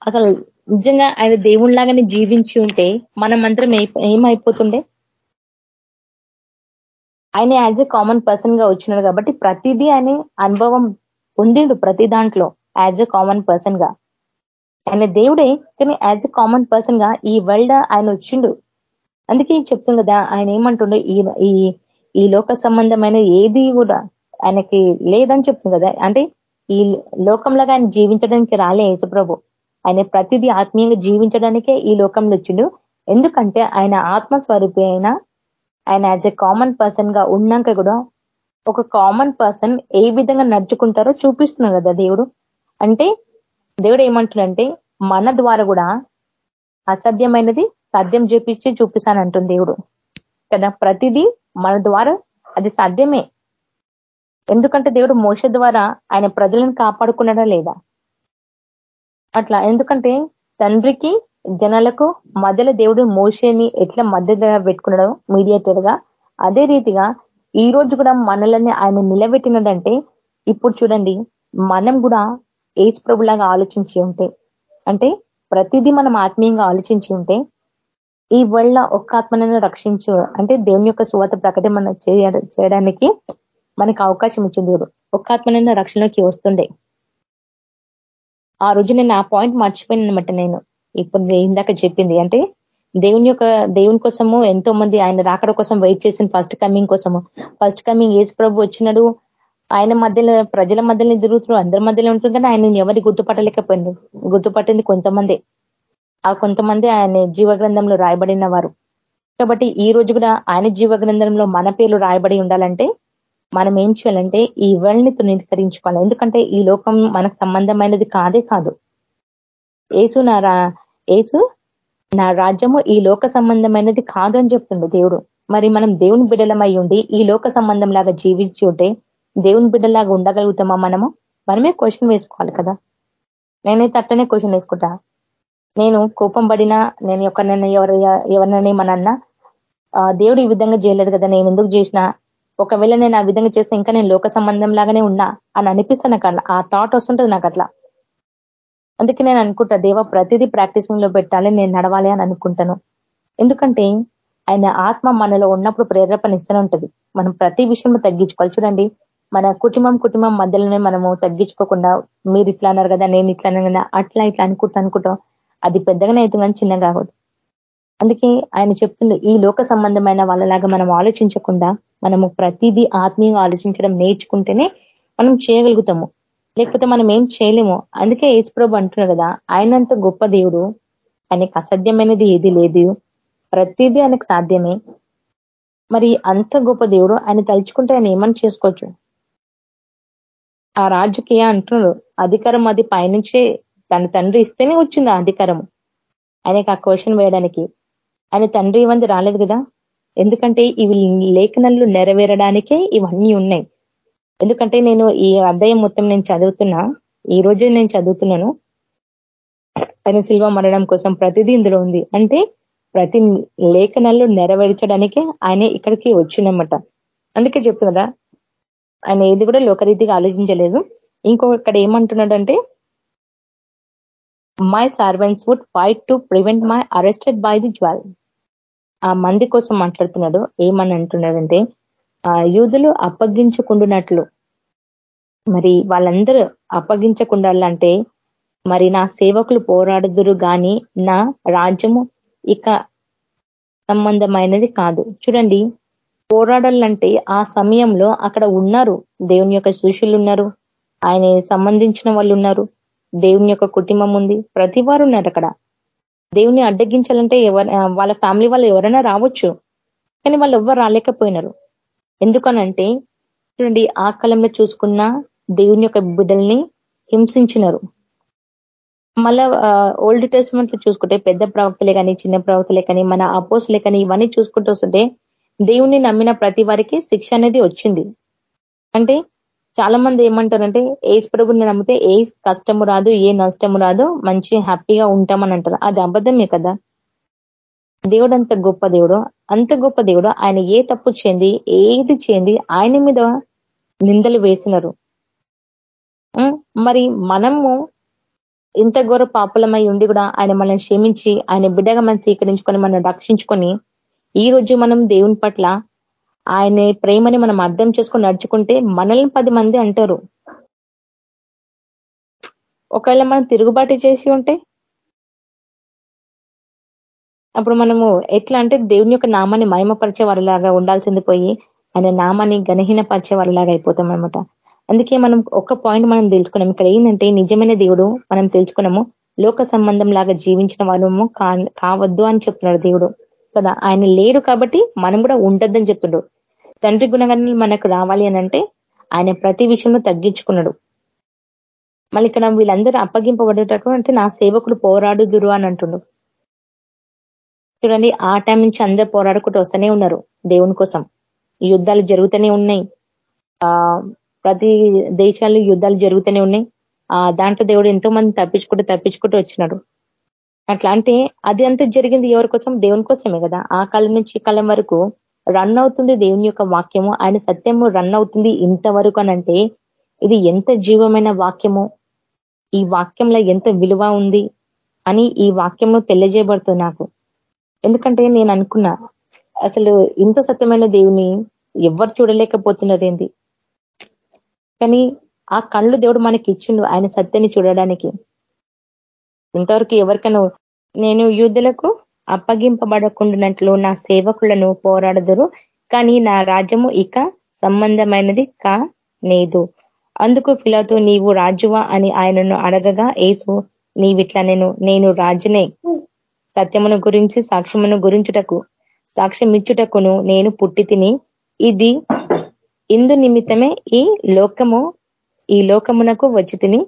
అసలు నిజంగా ఆయన దేవుళ్ళాగానే జీవించి ఉంటే మనం మంత్రం ఏమైపోతుండే? ఆయన యాజ్ ఎ కామన్ పర్సన్గా వచ్చినాడు కాబట్టి ప్రతిదీ ఆయన అనుభవం పొందిండు ప్రతి దాంట్లో యాజ్ ఎ కామన్ పర్సన్గా. ఆయన దేవుడే కానీ యాజ్ ఎ కామన్ పర్సన్గా ఈ వరల్డ్ ఆయన వచ్చిండు. అందుకే చెప్తుంది కదా ఆయన ఏమంటుండే ఈ ఈ లోక సంబంధమైన ఏది కూడా ఆయనకి లేదని చెప్తుంది కదా. అంటే ఈ లోకంలాగా ఆయన జీవించడానికి రాలే యేసుప్రభు. ఆయన ప్రతిదీ ఆత్మీయంగా జీవించడానికే ఈ లోకంలో వచ్చిండు. ఎందుకంటే ఆయన ఆత్మస్వరూపి అయినా ఆయన యాజ్ ఎ కామన్ పర్సన్గా ఉన్నాక కూడా ఒక కామన్ పర్సన్ ఏ విధంగా నడుచుకుంటారో చూపిస్తున్నారు కదా దేవుడు. అంటే దేవుడు ఏమంటుడంటే మన ద్వారా కూడా అసాధ్యమైనది సాధ్యం చూపించి చూపిస్తానంటుంది దేవుడు. కదా? ప్రతిదీ మన ద్వారా అది సాధ్యమే. ఎందుకంటే దేవుడు మోస ద్వారా ఆయన ప్రజలను కాపాడుకున్నాడా లేదా? అట్లా. ఎందుకంటే తండ్రికి జనాలకు మధ్యలో దేవుడు మోసేని ఎట్లా మధ్యలో పెట్టుకున్నాడో మీడియేటర్గా అదే రీతిగా ఈ రోజు కూడా మనల్ని ఆయన నిలబెట్టినడంటే ఇప్పుడు చూడండి మనం కూడా ఏజ్ ప్రభులాగా ఆలోచించి ఉంటే అంటే ప్రతిదీ మనం ఆత్మీయంగా ఆలోచించి ఉంటే ఈ వల్ల ఒక్క ఆత్మనైనా రక్షించు అంటే దేవుని యొక్క సువాత ప్రకటన చేయడానికి మనకు అవకాశం ఇచ్చింది దేవుడు. ఒక్క ఆత్మనైనా రక్షణలోకి వస్తుండే. ఆ రోజు నేను ఆ పాయింట్ మర్చిపోయిన అనమాట నేను. ఇప్పుడు ఇందాక చెప్పింది. అంటే దేవుని యొక్క దేవుని కోసము ఎంతో మంది ఆయన రాకడ కోసం వెయిట్ చేసిన ఫస్ట్ కమింగ్ కోసము. ఫస్ట్ కమింగ్ ఏజ్ ప్రభు వచ్చినాడు. ఆయన మధ్యలో ప్రజల మధ్యలో తిరుగుతున్నాడు. అందరి మధ్యలో ఉంటుందని ఆయన ఎవరి గుర్తుపట్టలేకపోయింది గుర్తుపట్టింది కొంతమంది. ఆ కొంతమంది ఆయన జీవగ్రంథంలో రాయబడిన వారు. కాబట్టి ఈ రోజు కూడా ఆయన జీవగ్రంథంలో మన పేర్లు రాయబడి ఉండాలంటే మనం ఏం చేయాలంటే ఈ వరల్డ్ని తృణీకరించుకోవాలి. ఎందుకంటే ఈ లోకం మనకు సంబంధమైనది కాదే కాదు. ఏసు నా ఏసు? నా రాజ్యము ఈ లోక సంబంధమైనది కాదు అని చెప్తుండు దేవుడు. మరి మనం దేవుని బిడ్డలమై ఉండి ఈ లోక సంబంధం లాగా జీవించి ఉంటే దేవుని బిడ్డలాగా ఉండగలుగుతామా మనము? మనమే క్వశ్చన్ వేసుకోవాలి కదా. నేనైతే అట్లనే క్వశ్చన్ వేసుకుంటా. నేను కోపం పడినా నేను ఎవరినైనా ఎవరు ఎవరినైనా మనన్నా దేవుడు ఈ విధంగా చేయలేదు కదా నేను ఎందుకు చేసిన? ఒకవేళ నేను ఆ విధంగా చేస్తే ఇంకా నేను లోక సంబంధం లాగానే ఉన్నా అని అనిపిస్తా నాకు ఆ థాట్ వస్తుంటుంది నాకు అట్లా. అందుకే నేను అనుకుంటా దేవ ప్రతిదీ ప్రాక్టీసింగ్లో పెట్టాలి నేను నడవాలి అని అనుకుంటాను. ఎందుకంటే ఆయన ఆత్మ మనలో ఉన్నప్పుడు ప్రేరేపణ ఇస్తూనే ఉంటది. మనం ప్రతి విషయంలో తగ్గించుకోవాలి. చూడండి మన కుటుంబం కుటుంబం మధ్యలోనే మనము తగ్గించుకోకుండా మీరు ఇట్లా అన్నారు కదా నేను ఇట్లా అన్నా అట్లా ఇట్లా అనుకుంటా అనుకుంటాం అది పెద్దగానే అవుతుంది కానీ చిన్నగా కాకూడదు. అందుకే ఆయన చెప్తుంది ఈ లోక సంబంధమైన వాళ్ళలాగా మనం ఆలోచించకుండా మనము ప్రతిదీ ఆత్మీయంగా ఆలోచించడం నేర్చుకుంటేనే మనం చేయగలుగుతాము. లేకపోతే మనం ఏం చేయలేము. అందుకే ప్రభు అంటున్నారు కదా ఆయనంత గొప్ప దేవుడు ఆయనకు అసాధ్యమైనది ఏది లేదు ప్రతిదీ ఆయనకు సాధ్యమే. మరి అంత గొప్ప దేవుడు ఆయన తలుచుకుంటే ఆయన ఏమని చేసుకోవచ్చు? ఆ రాజుకి అంటున్నారు అధికారం అది పైనుంచే తన తండ్రి ఇస్తేనే వచ్చింది ఆ అధికారం ఆయనకి ఆ క్వశ్చన్ వేయడానికి. ఆయన తండ్రి ఇవన్నీ రాలేదు కదా? ఎందుకంటే ఇవి లేఖనలు నెరవేరడానికే ఇవన్నీ ఉన్నాయి. ఎందుకంటే నేను ఈ అధ్యాయం మొత్తం నేను చదువుతున్నా ఈ రోజే నేను చదువుతున్నాను. ఆయన శిల్వ మరణం కోసం ప్రతిదీ ఇందులో ఉంది. అంటే ప్రతి లేఖనాలు నెరవేర్చడానికే ఆయన ఇక్కడికి వచ్చినమాట అందుకే చెప్తున్నదా ఆయన ఏది కూడా లోకరీతిగా ఆలోచించలేదు. ఇంకో ఇక్కడ ఏమంటున్నాడంటే my servants would fight to prevent my arrested by the Jews ఆ మంది కోసం మాట్లాడుతున్నాడు. ఏమని అంటున్నాడంటే ఆ యూదులు అప్పగించుకుంటున్నట్లు మరి వాళ్ళందరూ అప్పగించకుండాలంటే మరి నా సేవకులు పోరాడుదురు గాని నా రాజ్యము ఇక సంబంధమైనది కాదు. చూడండి పోరాడాలంటే ఆ సమయంలో అక్కడ ఉన్నారు. దేవుని యొక్క శిష్యులు ఉన్నారు. ఆయన సంబంధించిన వాళ్ళు ఉన్నారు. దేవుని యొక్క కుటుంబం ఉంది. ప్రతి వారు ఉన్నారు అక్కడ. దేవుని అడ్డగించాలంటే ఎవరు వాళ్ళ ఫ్యామిలీ వాళ్ళు ఎవరైనా రావచ్చు. కానీ వాళ్ళు ఎవ్వరు రాలేకపోయినారు. ఎందుకనంటే చూడండి ఆ కాలంలో చూసుకున్న దేవుని యొక్క బిడ్డల్ని హింసించినారు. మళ్ళా ఓల్డ్ టెస్ట్మెంట్లో చూసుకుంటే పెద్ద ప్రవక్తలే కానీ చిన్న ప్రవక్తలే కానీ మన అపోసులే కానీ ఇవన్నీ చూసుకుంటూ వస్తుంటే దేవుణ్ణి నమ్మిన ప్రతి వారికి శిక్ష అనేది వచ్చింది. అంటే చాలా మంది ఏమంటారంటే ఏజ్ ప్రభుని నమ్మితే ఏ కష్టము రాదు ఏ నష్టము రాదు మంచి హ్యాపీగా ఉంటామని అంటారు. అది అబద్ధమే కదా? దేవుడు అంత గొప్ప దేవుడు. అంత గొప్ప దేవుడు. ఆయన ఏ తప్పు చేయండి ఏది చేయండి ఆయన మీద నిందలు వేసినారు. మరి మనము ఇంత ఘోర పాపులమై ఉండి కూడా ఆయన మనల్ని క్షమించి ఆయన బిడ్డగా మనం స్వీకరించుకొని మనం రక్షించుకొని ఈ రోజు మనం దేవుని పట్ల ఆయన ప్రేమని మనం అర్థం చేసుకొని నడుచుకుంటే మనల్ని పది మంది అంటారు. ఒకవేళ మనం తిరుగుబాటు చేసి ఉంటే అప్పుడు మనము ఎట్లా అంటే దేవుని యొక్క నామాన్ని మహిమపరిచే వారిలాగా ఉండాల్సింది పోయి ఆయన నామాన్ని గణహీనపరిచే వారిలాగా అయిపోతాం అనమాట అందుకే మనం ఒక పాయింట్ మనం తెలుసుకున్నాం. ఇక్కడ ఏంటంటే నిజమైన దేవుడు మనం తెలుసుకున్నాము. లోక సంబంధం లాగా జీవించిన వాళ్ళము కావద్దు అని చెప్తున్నాడు దేవుడు. కదా ఆయన లేడు కాబట్టి మనం కూడా ఉండద్దని చెప్తుండు తండ్రి గుణగణాలు మనకు రావాలి అని అంటే ఆయన ప్రతి విషయంలో తగ్గించుకున్నాడు. మళ్ళీ ఇక్కడ వీళ్ళందరూ అప్పగింపబడేటట్టు అంటే నా సేవకుడు పోరాడుదురు అని అంటుండు. చూడండి ఆ టైం నుంచి అందరు పోరాడుకుంటూ వస్తూనే ఉన్నారు దేవుని కోసం. యుద్ధాలు జరుగుతూనే ఉన్నాయి. ఆ ప్రతి దేశాలు యుద్ధాలు జరుగుతూనే ఉన్నాయి. ఆ దాంట్లో దేవుడు ఎంతో మంది తప్పించుకుంటూ తప్పించుకుంటూ వచ్చినాడు అట్లా అంటే అది అంతా జరిగింది ఎవరి కోసం? దేవుని కోసమే కదా. ఆ కాలం నుంచి కాలం వరకు రన్ అవుతుంది దేవుని యొక్క వాక్యము. ఆయన సత్యము రన్ అవుతుంది ఇంతవరకు అనంటే ఇది ఎంత జీవమైన వాక్యము? ఈ వాక్యంలో ఎంత విలువ ఉంది? అని ఈ వాక్యము తెలియజేయబడుతుంది నాకు. ఎందుకంటే నేను అనుకున్నా అసలు ఇంత సత్యమైన దేవుని ఎవరు చూడలేకపోతున్నారేంది. కానీ ఆ కళ్ళు దేవుడు మనకి ఇచ్చిండు ఆయన సత్యాన్ని చూడడానికి. ఇంతవరకు ఎవరికైనా నేను యూదులకు అప్పగింపబడకుండానట్లు నా సేవకులను పోరాడదురు కానీ నా రాజ్యము ఇక సంబంధమైనది కా లేదు అందుకు ఫిలాతో నీవు రాజువా అని ఆయనను అడగగా ఏసు నీవిట్లా నేను నేను రాజునే. సత్యమును గురించి సాక్ష్యమును గురించుటకు సాక్ష్యం ఇచ్చుటకును నేను పుట్టి తిని ఇది ఇందు నిమిత్తమే ఈ లోకము ఈ లోకమునకు వచ్చి తిని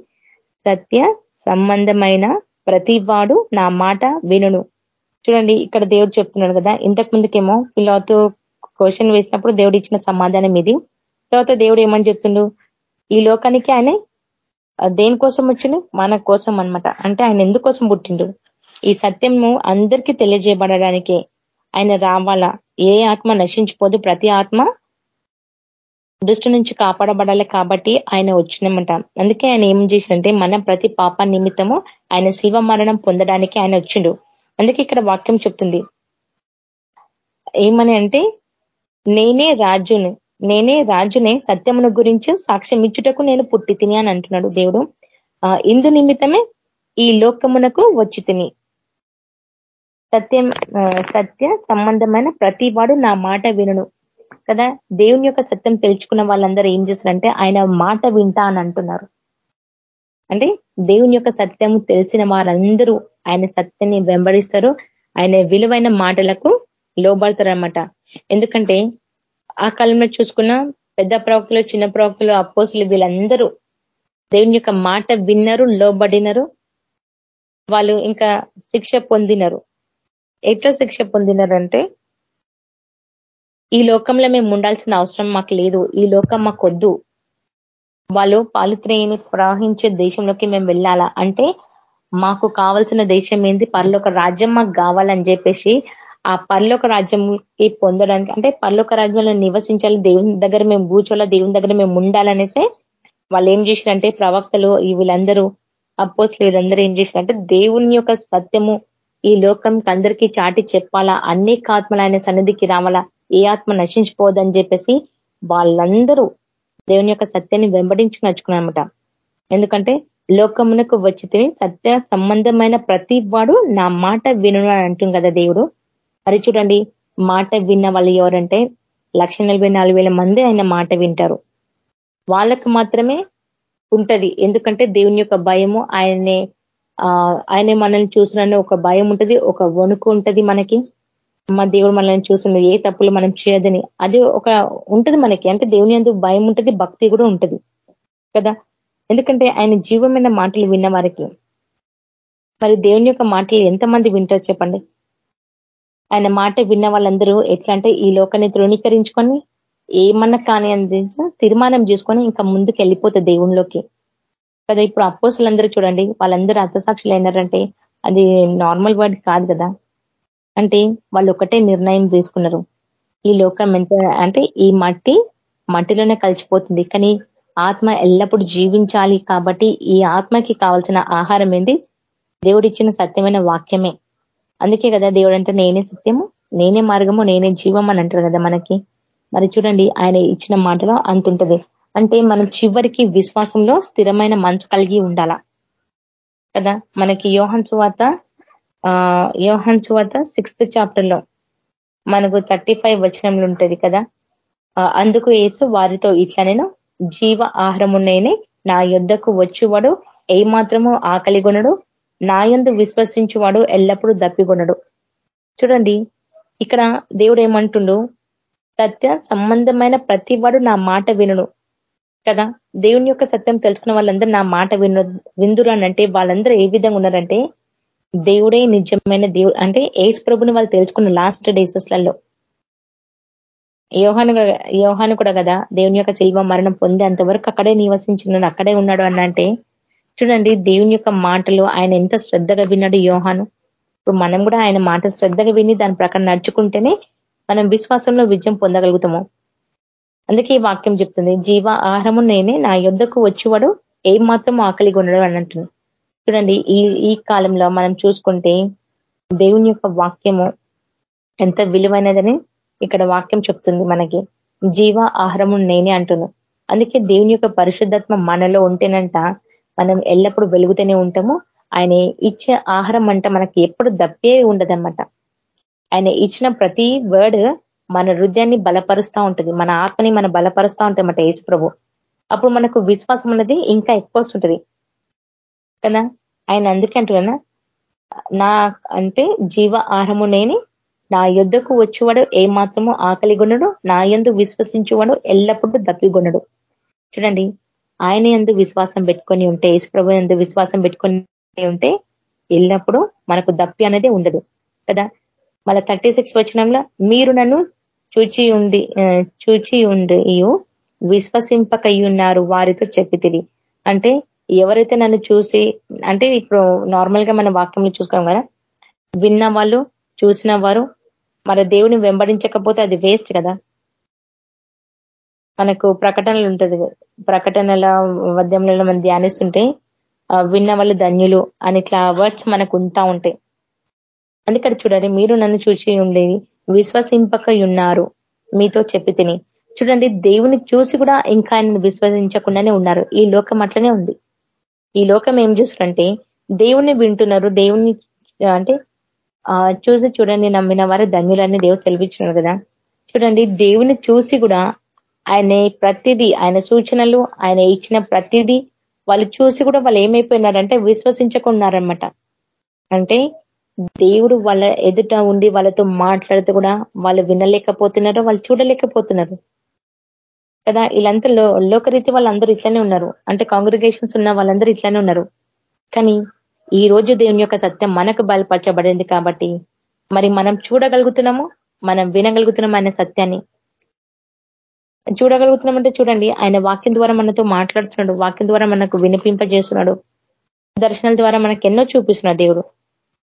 సత్య సంబంధమైన ప్రతివాడు నా మాట వినును. చూడండి ఇక్కడ దేవుడు చెప్తున్నాడు కదా ఇంతకు ముందుకేమో పిల్లతో క్వశ్చన్ వేసినప్పుడు దేవుడు ఇచ్చిన సమాధానం ఇది. తర్వాత దేవుడు ఏమని చెప్తుండు? ఈ లోకానికి ఆయన దేనికోసం వచ్చిండు? మన కోసం అనమాట అంటే ఆయన ఎందుకోసం పుట్టిండు? ఈ సత్యము అందరికీ తెలియజేయబడడానికి ఆయన రావాలా. ఏ ఆత్మ నశించిపోదు ప్రతి ఆత్మ దృష్టి నుంచి కాపాడబడాలి కాబట్టి ఆయన వచ్చినమాట. అందుకే ఆయన ఏం చేసిందంటే మన ప్రతి పాప నిమిత్తము ఆయన శిల్వ మరణం పొందడానికి ఆయన వచ్చిండు. అందుకే ఇక్కడ వాక్యం చెప్తుంది. ఏమని అంటే నేనే రాజును నేనే రాజునే సత్యమును గురించి సాక్ష్యం ఇచ్చుటకు నేను పుట్టి తిని అని అంటున్నాడు దేవుడు. ఇందు నిమిత్తమే ఈ లోకమునకు వచ్చి తిని. సత్యం సత్య సంబంధమైన ప్రతి వాడు నా మాట వినను. కదా? దేవుని యొక్క సత్యం తెలుసుకున్న వాళ్ళందరూ ఏం చేస్తారంటే ఆయన మాట వింటా అని అంటున్నారు. అంటే దేవుని యొక్క సత్యం తెలిసిన వారందరూ ఆయన సత్యాన్ని వెంబడిస్తారు. ఆయన విలువైన మాటలకు లోబడతారు అనమాట ఎందుకంటే ఆ కాలంలో చూసుకున్న పెద్ద ప్రవక్తలు చిన్న ప్రవక్తలు అప్పోసులు వీళ్ళందరూ దేవుని యొక్క మాట విన్నారు లోబడినరు. వాళ్ళు ఇంకా శిక్ష పొందినరు. ఎట్లా శిక్ష పొందినారంటే ఈ లోకంలో మేము ఉండాల్సిన అవసరం మాకు లేదు ఈ లోకం మాకొద్దు. వాళ్ళు పాలుత్రేయని ప్రవహించే దేశంలోకి మేము వెళ్ళాలా? అంటే మాకు కావాల్సిన దేశం ఏంది? పర్లోక రాజ్యం మాకు కావాలని చెప్పేసి ఆ పర్లోక రాజ్యంకి పొందడానికి అంటే పర్లోక రాజ్యంలో నివసించాలి దేవుని దగ్గర మేము కూర్చోాలా దేవుని దగ్గర మేము ఉండాలనేసే వాళ్ళు ఏం చేశారంటే ప్రవక్తలు వీళ్ళందరూ అపోస్లు వీళ్ళందరూ ఏం చేసినారంటే దేవుని యొక్క సత్యము ఈ లోకంకి అందరికీ చాటి చెప్పాలా? అనేక ఆత్మలు ఆయన సన్నిధికి రావాలా? ఏ ఆత్మ నశించిపోదని చెప్పేసి వాళ్ళందరూ దేవుని యొక్క సత్యాన్ని వెంబడించి నడుచుకున్నారనమాట ఎందుకంటే లోకమునకు వచ్చి సత్య సంబంధమైన ప్రతి వాడు నా మాట విను అంటుంది కదా దేవుడు. మరి చూడండి మాట విన్న వాళ్ళు ఎవరంటే లక్ష మంది ఆయన మాట వింటారు. వాళ్ళకు మాత్రమే ఉంటది. ఎందుకంటే దేవుని యొక్క భయము ఆయనే ఆయన మనల్ని చూసిన ఒక భయం ఉంటది ఒక వణుకు ఉంటది మనకి. మా దేవుడు మనల్ని చూసిన ఏ తప్పులు మనం చేయదని అది ఒక ఉంటది మనకి. అంటే దేవుని ఎందుకు భయం ఉంటది భక్తి కూడా ఉంటది. కదా? ఎందుకంటే ఆయన జీవమైన మాటలు విన్న వారికి. మరి దేవుని యొక్క మాటలు ఎంతమంది వింటారు చెప్పండి. ఆయన మాట విన్న వాళ్ళందరూ ఎట్లా అంటే ఈ లోకాన్ని ధృవీకరించుకొని ఏమన్నా కానీ అందించిన తీర్మానం చేసుకొని ఇంకా ముందుకు వెళ్ళిపోతుంది దేవునిలోకి. కదా ఇప్పుడు అపోసులందరూ చూడండి వాళ్ళందరూ అర్థసాక్షులు అయినారంటే అది నార్మల్ వర్డ్ కాదు కదా. అంటే వాళ్ళు ఒకటే నిర్ణయం తీసుకున్నారు. ఈ లోకం ఎంత అంటే ఈ మట్టి మట్టిలోనే కలిసిపోతుంది. కానీ ఆత్మ ఎల్లప్పుడూ జీవించాలి కాబట్టి ఈ ఆత్మకి కావాల్సిన ఆహారం ఏంది? దేవుడిచ్చిన సత్యమైన వాక్యమే. అందుకే కదా దేవుడు అంటే నేనే సత్యము నేనే మార్గము నేనే జీవం అని అంటారు కదా మనకి. మరి చూడండి ఆయన ఇచ్చిన మాటలో అంతుంటది. అంటే మనం చివరికి విశ్వాసంలో స్థిరమైన మంచు కలిగి ఉండాల? కదా? మనకి యోహన్ చువాత యోహన్ చువాత సిక్స్త్ చాప్టర్లో మనకు థర్టీ ఫైవ్ వచనంలో ఉంటది కదా? అందుకు ఏసు వారితో ఇట్లా నేను జీవ ఆహారమున్నయని నా యుద్ధకు వచ్చువాడు ఏ మాత్రము ఆకలిగొనడు నా యందు విశ్వసించువాడు ఎల్లప్పుడూ దప్పిగొనడు చూడండి ఇక్కడ దేవుడు ఏమంటుండు? సత్య సంబంధమైన ప్రతి వాడు నా మాట వినుడు కదా? దేవుని యొక్క సత్యం తెలుసుకున్న వాళ్ళందరూ నా మాట విను విందురు అంటే వాళ్ళందరూ ఏ విధంగా ఉన్నారంటే దేవుడే నిజమైన దేవుడు అంటే ఏజ్ ప్రభుని వాళ్ళు తెలుసుకున్న లాస్ట్ డేసెస్లలో యోహాను యోహాను కూడా కదా దేవుని యొక్క శిల్వ మరణం పొందేంత వరకు అక్కడే నివసించున్నాడు అక్కడే ఉన్నాడు అన్నంటే చూడండి దేవుని యొక్క మాటలు ఆయన ఎంత శ్రద్ధగా విన్నాడు యోహాను. ఇప్పుడు మనం కూడా ఆయన మాట శ్రద్ధగా విని దాని ప్రకారం నడుచుకుంటేనే మనం విశ్వాసంలో విజయం పొందగలుగుతాము. అందుకే ఈ వాక్యం చెప్తుంది జీవ ఆహారము నేనే నా యుద్ధకు వచ్చేవాడు ఏం మాత్రం ఆకలి ఉండడు అని అంటున్నాను చూడండి ఈ ఈ కాలంలో మనం చూసుకుంటే దేవుని యొక్క వాక్యము ఎంత విలువైనదని ఇక్కడ వాక్యం చెప్తుంది మనకి. జీవ ఆహారము నేనే అంటున్నాను అందుకే దేవుని యొక్క పరిశుద్ధత్మ మనలో ఉంటేనంట మనం ఎల్లప్పుడూ వెలుగుతూనే ఉంటాము. ఆయన ఇచ్చే ఆహారం అంట మనకి ఎప్పుడు దప్పే ఉండదన్నమాట. ఆయన ఇచ్చిన ప్రతి వర్డ్ మన హృదయాన్ని బలపరుస్తూ ఉంటుంది. మన ఆత్మని మన బలపరుస్తూ ఉంటామట యేసు ప్రభు అప్పుడు మనకు విశ్వాసం అనేది ఇంకా ఎక్కువ వస్తుంటది. కదా? ఆయన అందుకే అంటున్నా నా అంటే జీవ ఆహారము నేని నా యుద్ధకు వచ్చేవాడు ఏ మాత్రము ఆకలి కొనడు నా ఎందు విశ్వసించేవాడు ఎల్లప్పుడూ దప్పిగొనడు చూడండి ఆయన ఎందు విశ్వాసం పెట్టుకొని ఉంటే యేసుప్రభు ఎందు విశ్వాసం పెట్టుకొని ఉంటే ఎల్లప్పుడూ మనకు దప్పి అనేది ఉండదు. కదా? మళ్ళీ థర్టీ సిక్స్ వచ్చినంలో మీరు నన్ను చూచి ఉండి చూచి ఉండి విశ్వసింపకయ్యున్నారు వారితో చెప్పితిరి. అంటే ఎవరైతే నన్ను చూసి అంటే ఇప్పుడు నార్మల్గా మన వాక్యంలో చూసుకోం కదా విన్న వాళ్ళు చూసిన వారు మన దేవుని వెంబడించకపోతే అది వేస్ట్ కదా. మనకు ప్రకటనలు ఉంటుంది ప్రకటనల మధ్యంలో మనం ధ్యానిస్తుంటే విన్న వాళ్ళు ధన్యులు అని ఇట్లా వర్డ్స్ మనకు ఉంటా ఉంటాయి. అందుకని చూడండి మీరు నన్ను చూసి ఉండేది విశ్వసింపకయున్నారు. మీతో చెప్పి తిని. చూడండి దేవుని చూసి కూడా ఇంకా ఆయన విశ్వసించకుండానే ఉన్నారు. ఈ లోకం అట్లనే ఉంది. ఈ లోకం ఏం చూస్తారంటే దేవుణ్ణి వింటున్నారు. దేవుణ్ణి అంటే చూసి చూడండి నమ్మిన వారు ధన్యులన్నీ దేవుడు తెలిపించినారు కదా. చూడండి దేవుని చూసి కూడా ఆయన ప్రతిదీ ఆయన సూచనలు ఆయన ఇచ్చిన ప్రతిదీ వాళ్ళు చూసి కూడా వాళ్ళు ఏమైపోయినారంటే విశ్వసించకున్నారనమాట అంటే దేవుడు వాళ్ళ ఎదుట ఉండి వాళ్ళతో మాట్లాడుతూ కూడా వాళ్ళు వినలేకపోతున్నారు వాళ్ళు చూడలేకపోతున్నారు. కదా వీళ్ళంతా లోకరీతి వాళ్ళందరూ ఇట్లనే ఉన్నారు. అంటే కాంగ్రిగేషన్స్ ఉన్న వాళ్ళందరూ ఇట్లనే ఉన్నారు. కానీ ఈ రోజు దేవుని యొక్క సత్యం మనకు బయలుపరచబడింది కాబట్టి మరి మనం చూడగలుగుతున్నాము? మనం వినగలుగుతున్నాం ఆయన సత్యాన్ని? చూడగలుగుతున్నామంటే చూడండి ఆయన వాక్యం ద్వారా మనతో మాట్లాడుతున్నాడు వాక్యం ద్వారా మనకు వినిపింపజేస్తున్నాడు దర్శనాల ద్వారా మనకు ఎన్నో చూపిస్తున్నాడు దేవుడు.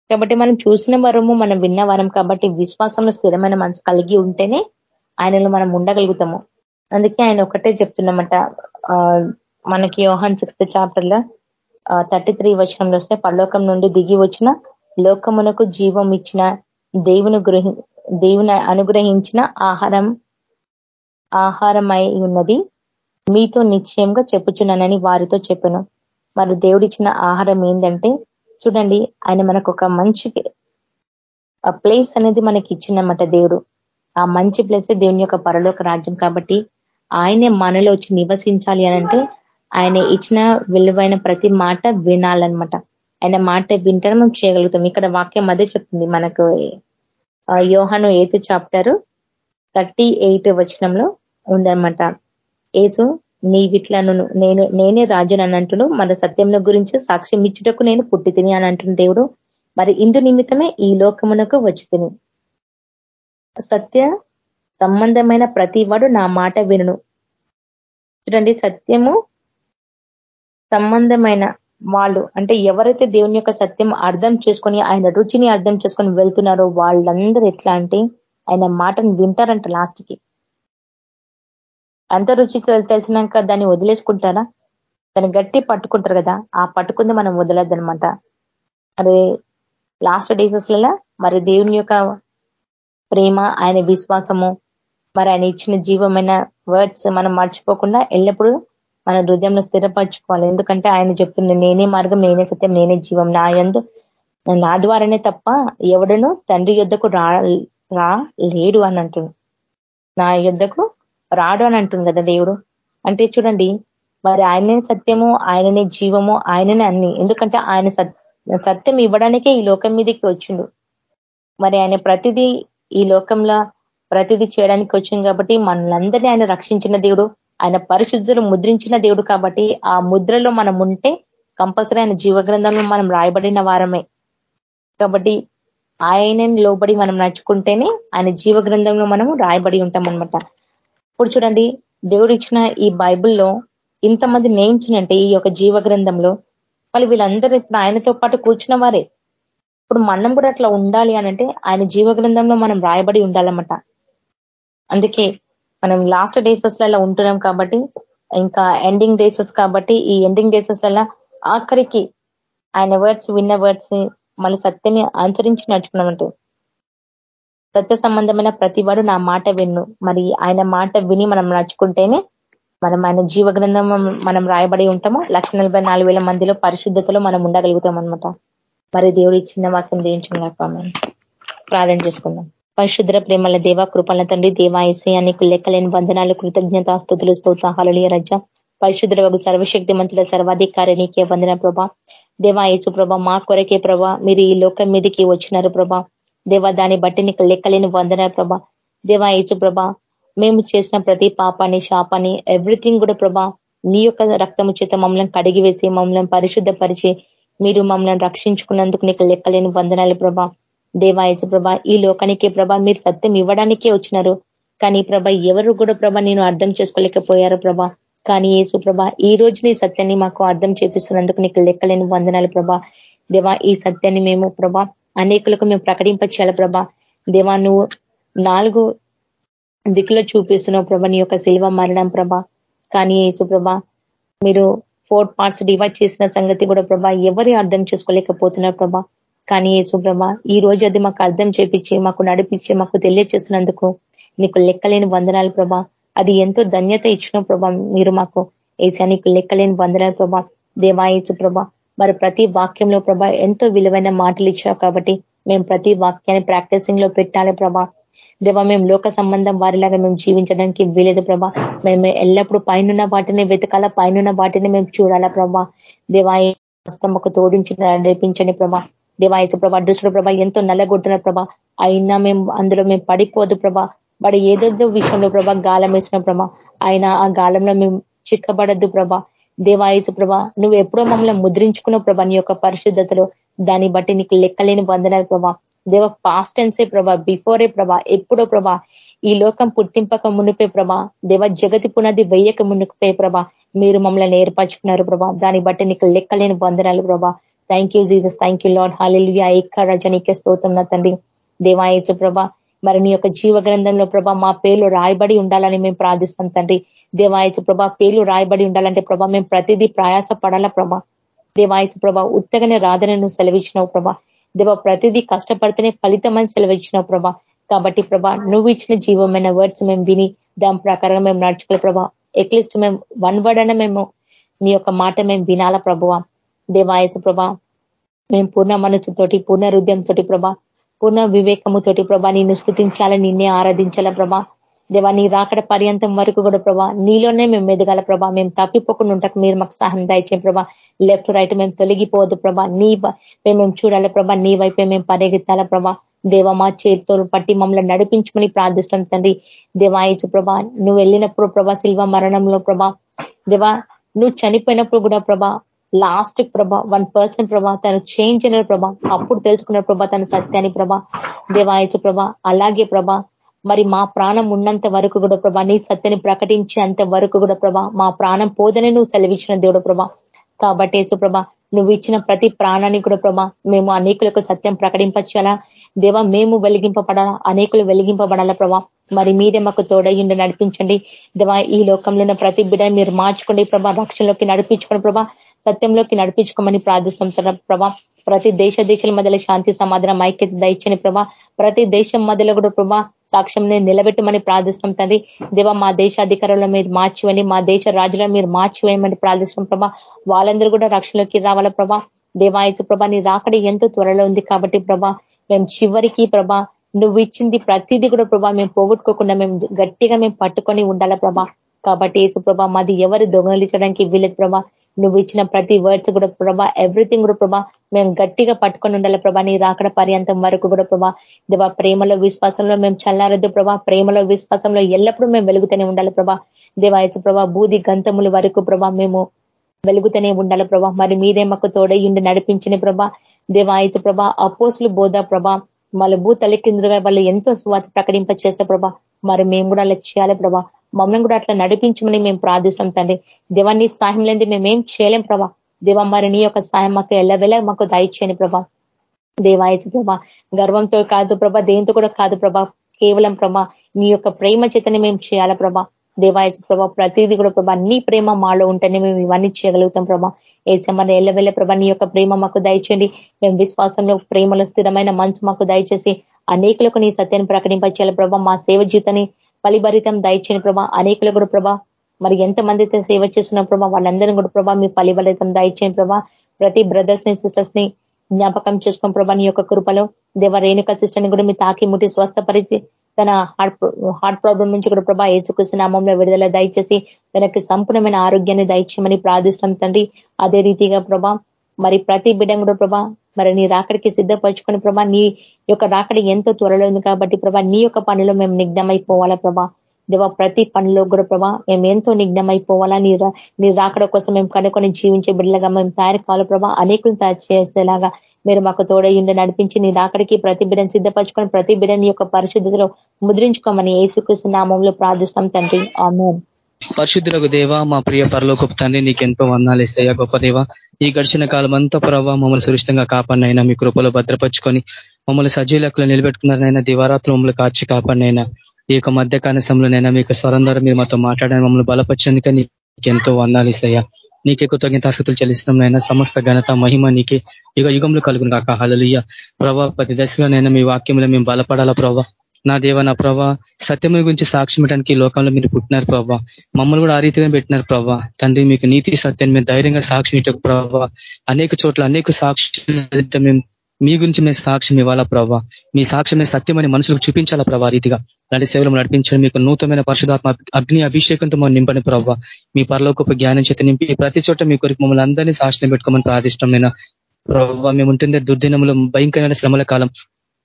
కాబట్టి మనం చూసిన వరము మనం విన్న వరం కాబట్టి విశ్వాసంలో స్థిరమైన మనసు కలిగి ఉంటేనే ఆయనలో మనం ఉండగలుగుతాము. అందుకే ఆయన ఒకటే చెప్తున్నామంట. మనకి యోహన్ సిక్స్త్ చాప్టర్లో థర్టీ త్రీ వచనంలో వస్తే పల్లోకం నుండి దిగి వచ్చిన లోకమునకు జీవం ఇచ్చిన దేవుని గ్రహి దేవుని అనుగ్రహించిన ఆహారం ఆహారమై ఉన్నది మీతో నిశ్చయంగా చెప్పుచున్నానని వారితో చెప్పను. మరి దేవుడిచ్చిన ఆహారం ఏంటంటే చూడండి ఆయన మనకు ఒక మంచి ప్లేస్ అనేది మనకి ఇచ్చిందన్నమాట దేవుడు. ఆ మంచి ప్లేస్ దేవుని యొక్క పరలోక రాజ్యం కాబట్టి ఆయనే మనలో వచ్చి నివసించాలి అనంటే ఆయన ఇచ్చిన విలువైన ప్రతి మాట వినాలన్నమాట. ఆయన మాట వింటే మనం చేయగలుగుతాం. ఇక్కడ వాక్యం అదే చెప్తుంది మనకు. యోహను ఏతు చాప్టర్ థర్టీ ఎయిట్ వచనంలో ఉందన్నమాట. ఏసు నీవిట్లను నేను నేనే రాజును అని అంటును. మన సత్యం గురించి సాక్ష్యం ఇచ్చుటకు నేను పుట్టి తిని అని అంటున్న దేవుడు. మరి ఇందు నిమిత్తమే ఈ లోకమునకు వచ్చి తిని. సత్య సంబంధమైన ప్రతి వాడు నా మాట వినును. చూడండి సత్యము సంబంధమైన వాళ్ళు అంటే ఎవరైతే దేవుని యొక్క సత్యం అర్థం చేసుకొని ఆయన రుచిని అర్థం చేసుకొని వెళ్తున్నారో వాళ్ళందరూ ఎట్లా అంటే ఆయన మాటను వింటారంట లాస్ట్కి అంత రుచి తెలిసినాక దాన్ని వదిలేసుకుంటారా? దాన్ని గట్టి పట్టుకుంటారు కదా ఆ పట్టుకుంది మనం వదలద్దనమాట మరి లాస్ట్ డేసెస్లలో మరి దేవుని యొక్క ప్రేమ ఆయన విశ్వాసము మరి ఆయన ఇచ్చిన జీవమైన వర్డ్స్ మనం మర్చిపోకుండా ఎల్లప్పుడూ మన హృదయంలో స్థిరపరచుకోవాలి. ఎందుకంటే ఆయన చెప్తున్న నేనే మార్గం నేనే సత్యం నేనే జీవం. నా ఎందు నా ద్వారానే తప్ప ఎవడను తండ్రి యుద్ధకు రా రా లేడు అని అంటున్నాడు నా యుద్ధకు రాడు అని అంటుంది కదా దేవుడు. అంటే చూడండి మరి ఆయననే సత్యము ఆయననే జీవము ఆయననే అన్ని. ఎందుకంటే ఆయన సత్యం ఇవ్వడానికే ఈ లోకం మీదకి వచ్చిండు. మరి ఆయన ప్రతిదీ ఈ లోకంలో ప్రతిదీ చేయడానికి వచ్చింది కాబట్టి మనలందరినీ ఆయన రక్షించిన దేవుడు ఆయన పరిశుద్ధులు ముద్రించిన దేవుడు కాబట్టి ఆ ముద్రలో మనం ఉంటే కంపల్సరీ ఆయన జీవగ్రంథంలో మనం రాయబడిన వారమే. కాబట్టి ఆయనని లోబడి మనం నడుచుకుంటేనే ఆయన జీవగ్రంథంలో మనము రాయబడి ఉంటాం అనమాట ఇప్పుడు చూడండి దేవుడు ఇచ్చిన ఈ బైబిల్లో ఇంతమంది నేయించినంటే ఈ యొక్క జీవ గ్రంథంలో వాళ్ళు వీళ్ళందరూ ఇప్పుడు ఆయనతో పాటు కూర్చున్న వారే. ఇప్పుడు మనం కూడా అట్లా ఉండాలి అనంటే ఆయన జీవ గ్రంథంలో మనం రాయబడి ఉండాలన్నమాట. అందుకే మనం లాస్ట్ డేసెస్లలో ఉంటున్నాం కాబట్టి ఇంకా ఎండింగ్ డేసెస్ కాబట్టి ఈ ఎండింగ్ డేసెస్లలో ఆఖరికి ఆయన వర్డ్స్ విన్న వర్డ్స్ మళ్ళీ సత్యని అనుసరించి నడుచుకున్నామంటే సత్య సంబంధమైన ప్రతివాడు నా మాట విన్ను. మరి ఆయన మాట విని మనం నడుచుకుంటేనే మనం ఆయన జీవ గ్రంథం మనం రాయబడి ఉంటాము లక్ష మందిలో పరిశుద్ధతలో మనం ఉండగలుగుతాం అనమాట మరి దేవుడు ఇచ్చిన వాక్యం దేవించుకున్నాం ప్రార్థన చేసుకుందాం. పరిశుద్ర ప్రేమల దేవ కృపల తండ్రి దేవా నీకు లెక్కలేని బంధనాలు కృతజ్ఞత స్థుతులు స్తోతాహాలు రజ. పరిశుద్ర వగు సర్వశక్తి మంతుల సర్వాధికారి నీకే వందన ప్రభా. దేవాయసు ప్రభ మా కొరకే ప్రభా మీరు ఈ లోకం మీదకి వచ్చినారు ప్రభా. దేవా దాన్ని బట్టి నీకు లెక్కలేని వందన ప్రభా. దేవా ఏచు ప్రభా మేము చేసిన ప్రతి పాపాన్ని శాపాన్ని ఎవ్రీథింగ్ కూడా ప్రభా నీ యొక్క రక్తము చేత మమ్మల్ని కడిగి వేసి మమ్మల్ని పరిశుద్ధపరిచి మీరు మమ్మల్ని రక్షించుకున్నందుకు నీకు లెక్కలేని వందనాలు ప్రభా. దేవాయచ ప్రభా ఈ లోకానికి ప్రభా మీరు సత్యం ఇవ్వడానికే వచ్చినారు. కానీ ప్రభ ఎవరు కూడా ప్రభ నేను అర్థం చేసుకోలేకపోయారు ప్రభ. కానీ యేసు ప్రభ ఈ రోజు నీ సత్యాన్ని మాకు అర్థం చేపిస్తున్నందుకు నీకు లెక్కలేని వందనాలు ప్రభా. దేవా ఈ సత్యాన్ని మేము ప్రభా అనేకులకు మేము ప్రకటింపచేయాలి ప్రభా. దేవా నువ్వు నాలుగు దిక్కులో చూపిస్తున్నావు ప్రభా నీ యొక్క శిల్వ మరణం ప్రభా. కానీ యేసు ప్రభ మీరు ఫోర్ పార్ట్స్ డివైడ్ చేసిన సంగతి కూడా ప్రభా ఎవరి అర్థం చేసుకోలేకపోతున్నారు ప్రభా. కానీ యేసుప్రభ ఈ రోజు అది మాకు అర్థం చేపించి మాకు నడిపించి మాకు తెలియచేసినందుకు నీకు లెక్కలేని వందనాలు ప్రభా. అది ఎంతో ధన్యత ఇచ్చిన ప్రభా మీరు మాకు. ఏసా నీకు లెక్కలేని వందనాలు ప్రభా. దేవాయచు ప్రభా మరి ప్రతి వాక్యంలో ప్రభా ఎంతో విలువైన మాటలు ఇచ్చావు కాబట్టి మేము ప్రతి వాక్యాన్ని ప్రాక్టీసింగ్లో పెట్టాలి ప్రభా. దేవా మేము లోక సంబంధం వారిలాగా మేము జీవించడానికి వీలేదు ప్రభా. మేము ఎల్లప్పుడూ పైన వాటిని వెతకాల పైన వాటిని మేము చూడాలా ప్రభా. దేవాయ హస్తమ్మకు తోడించి నడిపించండి ప్రభా. దేవాయచ ప్రభా దుష్టుడు ప్రభా ఎంతో నల్లగొడుతున్న ప్రభా. అయినా మేము అందులో మేము పడిపోదు ప్రభా. వాడు ఏదేదో విషయంలో ప్రభా గాలం వేసిన ప్రభా. ఆయన ఆ గాలంలో మేము చిక్కబడద్దు ప్రభా. దేవాయచు ప్రభా నువ్వు ఎప్పుడో మమ్మల్ని ముద్రించుకున్న ప్రభా నీ యొక్క పరిశుద్ధతలో. దాన్ని బట్టి నీకు లెక్కలేని వందనాలు ప్రభా. దేవ పాస్ట్ టెన్సే ప్రభా బిఫోరే ప్రభా ఎప్పుడో ప్రభా ఈ లోకం పుట్టింపక మునిపే ప్రభా. దేవ జగతి పునది వెయ్యక మునిపే ప్రభా. మీరు మమ్మల్ని ఏర్పరచుకున్నారు ప్రభా. దాన్ని బట్టి నీకు లెక్కలేని వందనాలు ప్రభా. Thank you Jesus thank you lord hallelujah ఎక్క రజనీకే స్తోతున్న తండ్రి. దేవాయచు ప్రభా మరి నీ యొక్క జీవ గ్రంథంలో ప్రభా మా పేర్లు రాయబడి ఉండాలని మేము ప్రార్థిస్తాం తండ్రి. దేవాయచు ప్రభా పేర్లు రాయబడి ఉండాలంటే ప్రభా మేము ప్రతిదీ ప్రయాస పడాలా ప్రభా? దేవాయచు ప్రభా ఉత్తగానే రాధనను సెలవిచ్చినావు ప్రభా. దేవ ప్రతిదీ కష్టపడితేనే ఫలితం అని సెలవిచ్చినావు ప్రభా. కాబట్టి ప్రభా నువ్వు ఇచ్చిన జీవమైన వర్డ్స్ మేము విని దాని ప్రకారం మేము నడుచుకోవాలి ప్రభా. ఎట్లీస్ట్ మేము వన్ వర్డ్ అనే మేము నీ యొక్క మాట మేము వినాలా ప్రభువా దేవాయసు ప్రభా మేము పూర్ణ మనసుతోటి పూర్ణ హృదయంతో ప్రభా పూర్ణ వివేకముతోటి ప్రభా నిన్ను స్థుతించాలని నిన్నే ఆరాధించాల ప్రభా. దేవా నీ రాకడ పర్యంతం వరకు కూడా ప్రభా నీలోనే మేము ఎదగాల ప్రభా. మేము తప్పిపోకుండా ఉంటాక మీరు మాకు సహాయం దాయించే ప్రభా. లెఫ్ట్ రైట్ మేము తొలగిపోవద్దు ప్రభా. నీ మేము చూడాలి ప్రభా. నీ వైపే మేము పరిగెత్తాల ప్రభా. దేవ మా చేతితో పట్టి మమ్మల్ని నడిపించుకుని ప్రార్థిస్తాం తండ్రి. దేవాయచు ప్రభా నువ్వు వెళ్ళినప్పుడు ప్రభా శిల్వ మరణంలో ప్రభా. దేవా నువ్వు చనిపోయినప్పుడు కూడా ప్రభా లాస్ట్ ప్రభా వన్ పర్సెంట్ ప్రభా తను చేంజ్ అయిన ప్రభా అప్పుడు తెలుసుకున్న ప్రభా తన సత్యాన్ని ప్రభా దేవాయచ ప్రభా అలాగే ప్రభా మరి మా ప్రాణం ఉన్నంత వరకు కూడా ప్రభా నీ సత్యని ప్రకటించినంత వరకు కూడా ప్రభా మా ప్రాణం పోదని నువ్వు సెలవిచ్చిన దేవుడు ప్రభా. కాబట్టి యేసుప్రభ నువ్వు ఇచ్చిన ప్రతి ప్రాణానికి కూడా ప్రభా మేము అనేకులకు సత్యం ప్రకటింపచ్చాలా దేవా మేము వెలిగింపబడాలా? అనేకులు వెలిగింపబడాలా ప్రభా? మరి మీరే మాకు తోడయ్యిండి నడిపించండి. దేవా ఈ లోకంలో ఉన్న ప్రతి బిడ్డ మీరు మార్చుకోండి. ప్రభా రక్షణలోకి నడిపించుకోండి ప్రభా. సత్యంలోకి నడిపించుకోమని ప్రార్థిస్తాం ప్రభా. ప్రతి దేశ దేశాల మధ్యలో శాంతి సమాధానం ఐక్యత దయచని ప్రభా ప్రతి దేశం మధ్యలో కూడా ప్రభా సాక్ష్యం నిలబెట్టమని ప్రార్థిస్తున్నాం తండ్రి. దేవ మా దేశ అధికారుల మీరు మార్చివని మా దేశ రాజులను మీరు మార్చివేయమని ప్రార్థిస్తున్నాం ప్రభా. వాళ్ళందరూ కూడా రక్షణలోకి రావాల ప్రభా? దేవాయచు ప్రభా నీ రాకడి ఎంతో త్వరలో ఉంది కాబట్టి ప్రభా మేము చివరికి ప్రభా నువ్వు ఇచ్చింది ప్రతిదీ కూడా ప్రభా మేము పోగొట్టుకోకుండా మేము గట్టిగా మేము పట్టుకొని ఉండాల ప్రభా? కాబట్టి ఏసు ప్రభా మాది ఎవరు దొంగలించడానికి వీలేదు ప్రభా. నువ్వు ఇచ్చిన ప్రతి వర్డ్స్ కూడా ప్రభా ఎవ్రీథింగ్ కూడా ప్రభా మేము గట్టిగా పట్టుకొని ఉండాలి ప్రభా నీ రాకడ పర్యంతం వరకు కూడా ప్రభా. దేవా ప్రేమలో విశ్వాసంలో మేము చల్లారద్దు ప్రభా. ప్రేమలో విశ్వాసంలో ఎల్లప్పుడూ మేము వెలుగుతూనే ఉండాలి ప్రభా. దేవాయచు ప్రభా బూది గంతముల వరకు ప్రభా మేము వెలుగుతూనే ఉండాలి ప్రభా. మరి మీరే మాకు తోడయ్యుండి నడిపించిన ప్రభా. దేవాయచు ప్రభా అపోసులు బోధ ప్రభా. మళ్ళీ భూ తలకిందుగా వాళ్ళు ఎంతో స్వాత ప్రకటింప చేసే ప్రభా. మరి మేము కూడా అలా చేయాలి ప్రభా. మమ్మల్ని కూడా అట్లా నడిపించమని మేము ప్రార్థిస్తాం తండ్రి. దేవాన్ని సాయం లేని మేమేం చేయలేం ప్రభా. దేవ మరి నీ యొక్క సాయం మాకు ఎల్లవేళ మాకు దయచేయని ప్రభా. దేవాయచు ప్రభా గర్వంతో కాదు ప్రభా దేంతో కూడా కాదు ప్రభా. కేవలం ప్రభా నీ యొక్క ప్రేమ చేతని మేము చేయాలా ప్రభా. దేవాయచ ప్రభా ప్రతిదీ కూడా ప్రభా నీ ప్రేమ మాలో ఉంటేనే మేము ఇవన్నీ చేయగలుగుతాం ప్రభా. ఏ సమన్న ఎల్లవెల్ల ప్రభా నీ యొక్క ప్రేమ మాకు దయచేయండి. మేము విశ్వాసంలో ప్రేమలో స్థిరమైన మంచు మాకు దయచేసి అనేకులకు నీ సత్యాన్ని ప్రకటించాలి ప్రభా. మా సేవ జీవితాన్ని ఫలిభరితం దయచేయని ప్రభా. అనేకులు కూడా ప్రభా మరి ఎంతమంది అయితే సేవ చేస్తున్న ప్రభా వాళ్ళందరినీ కూడా ప్రభా మీ ఫలిఫలితం దయచేయని ప్రభా. ప్రతి బ్రదర్స్ని సిస్టర్స్ని జ్ఞాపకం చేసుకుని ప్రభా నీ యొక్క కృపలో దేవ రేణుక సిస్టర్ని కూడా మీ తాకి ముట్టి స్వస్థపరిచి తన హార్ట్ హార్ట్ ప్రాబ్లం నుంచి కూడా ప్రభా ఏచుకృష్ణ నామంలో విడుదల దయచేసి తనకి సంపూర్ణమైన ఆరోగ్యాన్ని దయచేయమని ప్రార్థిస్తాం తండ్రి. అదే రీతిగా ప్రభా మరి ప్రతి బిడ్డ కూడా ప్రభా మరి నీ రాకడికి సిద్ధపరచుకుని ప్రభా నీ యొక్క రాకడి ఎంతో త్వరలో ఉంది కాబట్టి ప్రభా నీ యొక్క పనిలో మేము నిగ్నమైపోవాలా ప్రభా. దేవా ప్రతి పనిలో కూడా ప్రభా మేము ఎంతో నిఘ్నమైపోవాలా. నీ నీ రాకడ కోసం మేము కనుకొని జీవించే బిడ్డలుగా మేము తయారు కావాలి ప్రభా. అనేకులు తయారు చేసేలాగా మీరు మాకు తోడయ్యుండి నడిపించి నీ రాకడికి ప్రతి బిడ్డను సిద్ధపరచుకొని ప్రతి బిడ్డని యొక్క పరిశుద్ధిలో ముద్రించుకోమని ఏసుకృష్ణ నామంలో ప్రార్థిస్తాం తండ్రి. ఆమె పరిశుద్ధులకు దేవ మా ప్రియ పరలోకపు తండ్రి నీకు ఎంతో వందాలు ఇస్తాయా. గొప్ప దేవ ఈ గడిచిన కాలం అంతా ప్రభావ మమ్మల్ని సురక్షితంగా కాపాడినైనా మీ కృపలో భద్రపరుచుకొని మమ్మల్ని సజీలకులు నిలబెట్టుకున్నారనైనా దివారాత్రులు మమ్మల్ని కాచి కాపాడినైనా ఈ యొక్క మధ్య కాలశంలోనైనా మీకు స్వరం ద్వారా మీరు మాతో మాట్లాడారు మమ్మల్ని బలపరిచేందుకే నీకు ఎంతో వందాలు ఇస్తాయా నీకే కృతజ్ఞతాస్థుతులు చెల్లిస్తున్నాయినా సమస్త ఘనత మహిమ నీకే. యుగ యుగంలో కలుగును కాక హలలుయ్య ప్రభా ప్రతి దశలోనైనా మీ వాక్యంలో మేము బలపడాలా ప్రభావ నా దేవ నా ప్రభా సత్యం గురించి సాక్ష్యం ఇవ్వడానికి లోకంలో మీరు పుట్టినారు ప్రభా. మమ్మల్ని కూడా ఆ రీతిగా పెట్టినారు ప్రభా. తండ్రి మీకు నీతి సత్యాన్ని మేము ధైర్యంగా సాక్ష్యం ఇచ్చక ప్రభావ అనేక చోట్ల అనేక సాక్షి మేము మీ గురించి మేము సాక్ష్యం ఇవ్వాలా ప్రభావ మీ సాక్ష్యమే సత్యమని మనుషులకు చూపించాలా ప్రభా రీతిగా? నడి సేవలు నడిపించడం. మీకు నూతనమైన పరిశుధాత్మ అగ్ని అభిషేకంతో మనం నింపని ప్రభావ మీ పరలోకపు జ్ఞానం చేత నింపి ప్రతి చోట మీ కొరికి మమ్మల్ని అందరినీ సాక్షిని పెట్టుకోమని ప్రార్థిష్టం నేను. ప్రభావ మేము ఉంటుందే దుర్దినములు భయంకరమైన శ్రమల కాలం.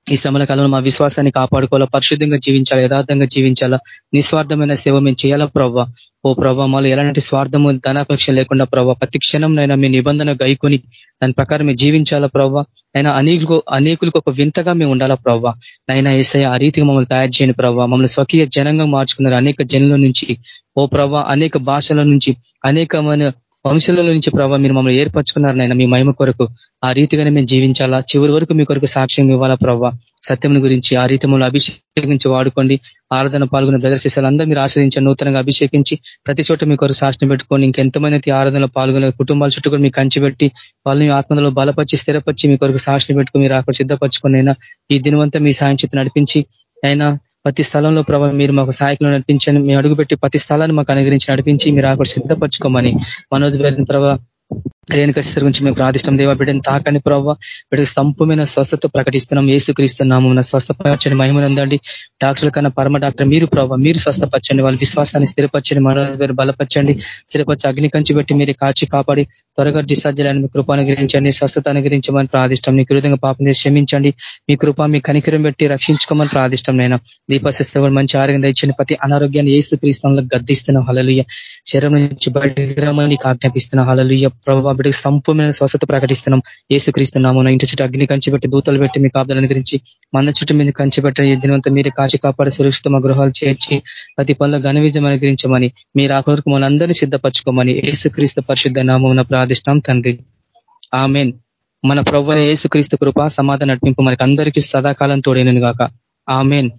ఈ శ్రమల కాలంలో మా విశ్వాసాన్ని కాపాడుకోవాలా పరిశుద్ధంగా జీవించాలా యథార్థంగా జీవించాలా నిస్వార్థమైన సేవ మేము చేయాలా ప్రవ్వ? ఓ ప్రభావ మాలో ఎలాంటి స్వార్థము ధనాపేక్ష లేకుండా ప్రభావ ప్రతి క్షణంనైనా మీ నిబంధన గైకొని దాని ప్రకారం మేము జీవించాలా ప్రవ్వ? అయినా అనేకులకు అనేకులకు ఒక వింతగా మేము ఉండాలా ప్రవ్వ? నైనా ఏసయ ఆ రీతిగా మమ్మల్ని తయారు చేయని ప్రవ్వ. మమ్మల్ని స్వకీయ జనంగా మార్చుకున్నారు అనేక జనుల నుంచి. ఓ ప్రవ్వ అనేక భాషల నుంచి అనేకమైన వంశంలో నుంచి ప్రభావ మీరు మమ్మల్ని ఏర్పరచుకున్నారు నాయన మీ మహిమ కొరకు. ఆ రీతిగానే మేము జీవించాలా? చివరి వరకు మీ కొరకు సాక్ష్యం ఇవ్వాలా ప్రభావ సత్యం గురించి ఆ రీతి మమ్మల్ని అభిషేకించి వాడుకోండి. ఆరాధన పాల్గొన్న ప్రదర్శిస్తారు అందరూ మీరు ఆశ్రయించండి నూతనంగా అభిషేకించి ప్రతి చోట మీ కొరకు సాక్ష్యం పెట్టుకొని ఇంకెంతమంది ఆరాధనలో పాల్గొనే కుటుంబాల చుట్టూ కూడా మీకు కంచి పెట్టి వాళ్ళని ఆత్మలో బలపరిచి స్థిరపరిచి మీ కొరకు సాక్ష్యం పెట్టుకుని మీరు అక్కడ సిద్ధపరచుకుని ఈ దినవంతా మీ సాయం చేతి నడిపించి అయినా ప్రతి స్థలంలో ప్రభావ మీరు మాకు సహాయకులు నడిపించండి. మేము అడుగుపెట్టి ప్రతి స్థలాన్ని మాకు అనుగ్రహించి నడిపించి మీరు అక్కడ సిద్ధపరచుకోమని మనోజ్ ప్రభావ రేణుకశ్వర గురించి మేము ప్రార్థిష్టం దేవా బిడ్డను తాకని ప్రవ్వ బిడ్డకు సంపూమైన స్వస్థత ప్రకటిస్తున్నాం ఏసుక్రీస్తున్నాము స్వస్థపరచండి మహిమనందండి. డాక్టర్ల కన్నా పరమ డాక్టర్ మీరు ప్రవ్వ మీరు స్వస్థపరచండి. వాళ్ళ విశ్వాసాన్ని స్థిరపరచండి మనోజ్ గారు బలపరచండి. స్థిరపరిచి అగ్ని కంచి పెట్టి మీరు కాచి కాపాడి త్వరగా డిశ్చార్జ్ చేయాలని మీ కృప అనుగ్రహించండి స్వస్థత అనుగ్రహించమని ప్రార్థిష్టం మీకు విధంగా పాపం క్షమించండి. మీ కృప మీ కనికరం పెట్టి రక్షించుకోమని ప్రార్థిష్టం నేను దీపశిస్త్ర మంచి ఆరోగ్యం తెచ్చిన ప్రతి అనారోగ్యాన్ని ఏసు గద్దిస్తున్నాం. హలలుయ్య శరీరం నుంచి బయటకు రమ్మని ఆజ్ఞాపిస్తున్నాం. హలలుయ్య ప్రభావ బిడ్డకి సంపూర్ణమైన స్వస్థత ప్రకటిస్తున్నాం. ఏసుక్రీస్తున్నాము ఇంటి చుట్టూ అగ్ని కంచిపెట్టి దూతలు పెట్టి మీ కాపుదలను గురించి మన చుట్టూ మీద కంచిపెట్టిన ఈ దినంతా మీరే కాచి కాపాడి సురక్షిత మా గృహాలు చేర్చి ప్రతి పనుల ఘన విజయం అనుగ్రహించమని మీరు ఆ కొరకు మనందరినీ సిద్ధపరచుకోమని ఏసుక్రీస్తు పరిశుద్ధ నామం ప్రార్థిష్టం తండ్రి. ఆమెన్. మన ప్రవ్వన ఏసుక్రీస్తు కృప సమాధానం నడిపింపు మనకి అందరికీ సదాకాలం తోడేను గాక. ఆమెన్.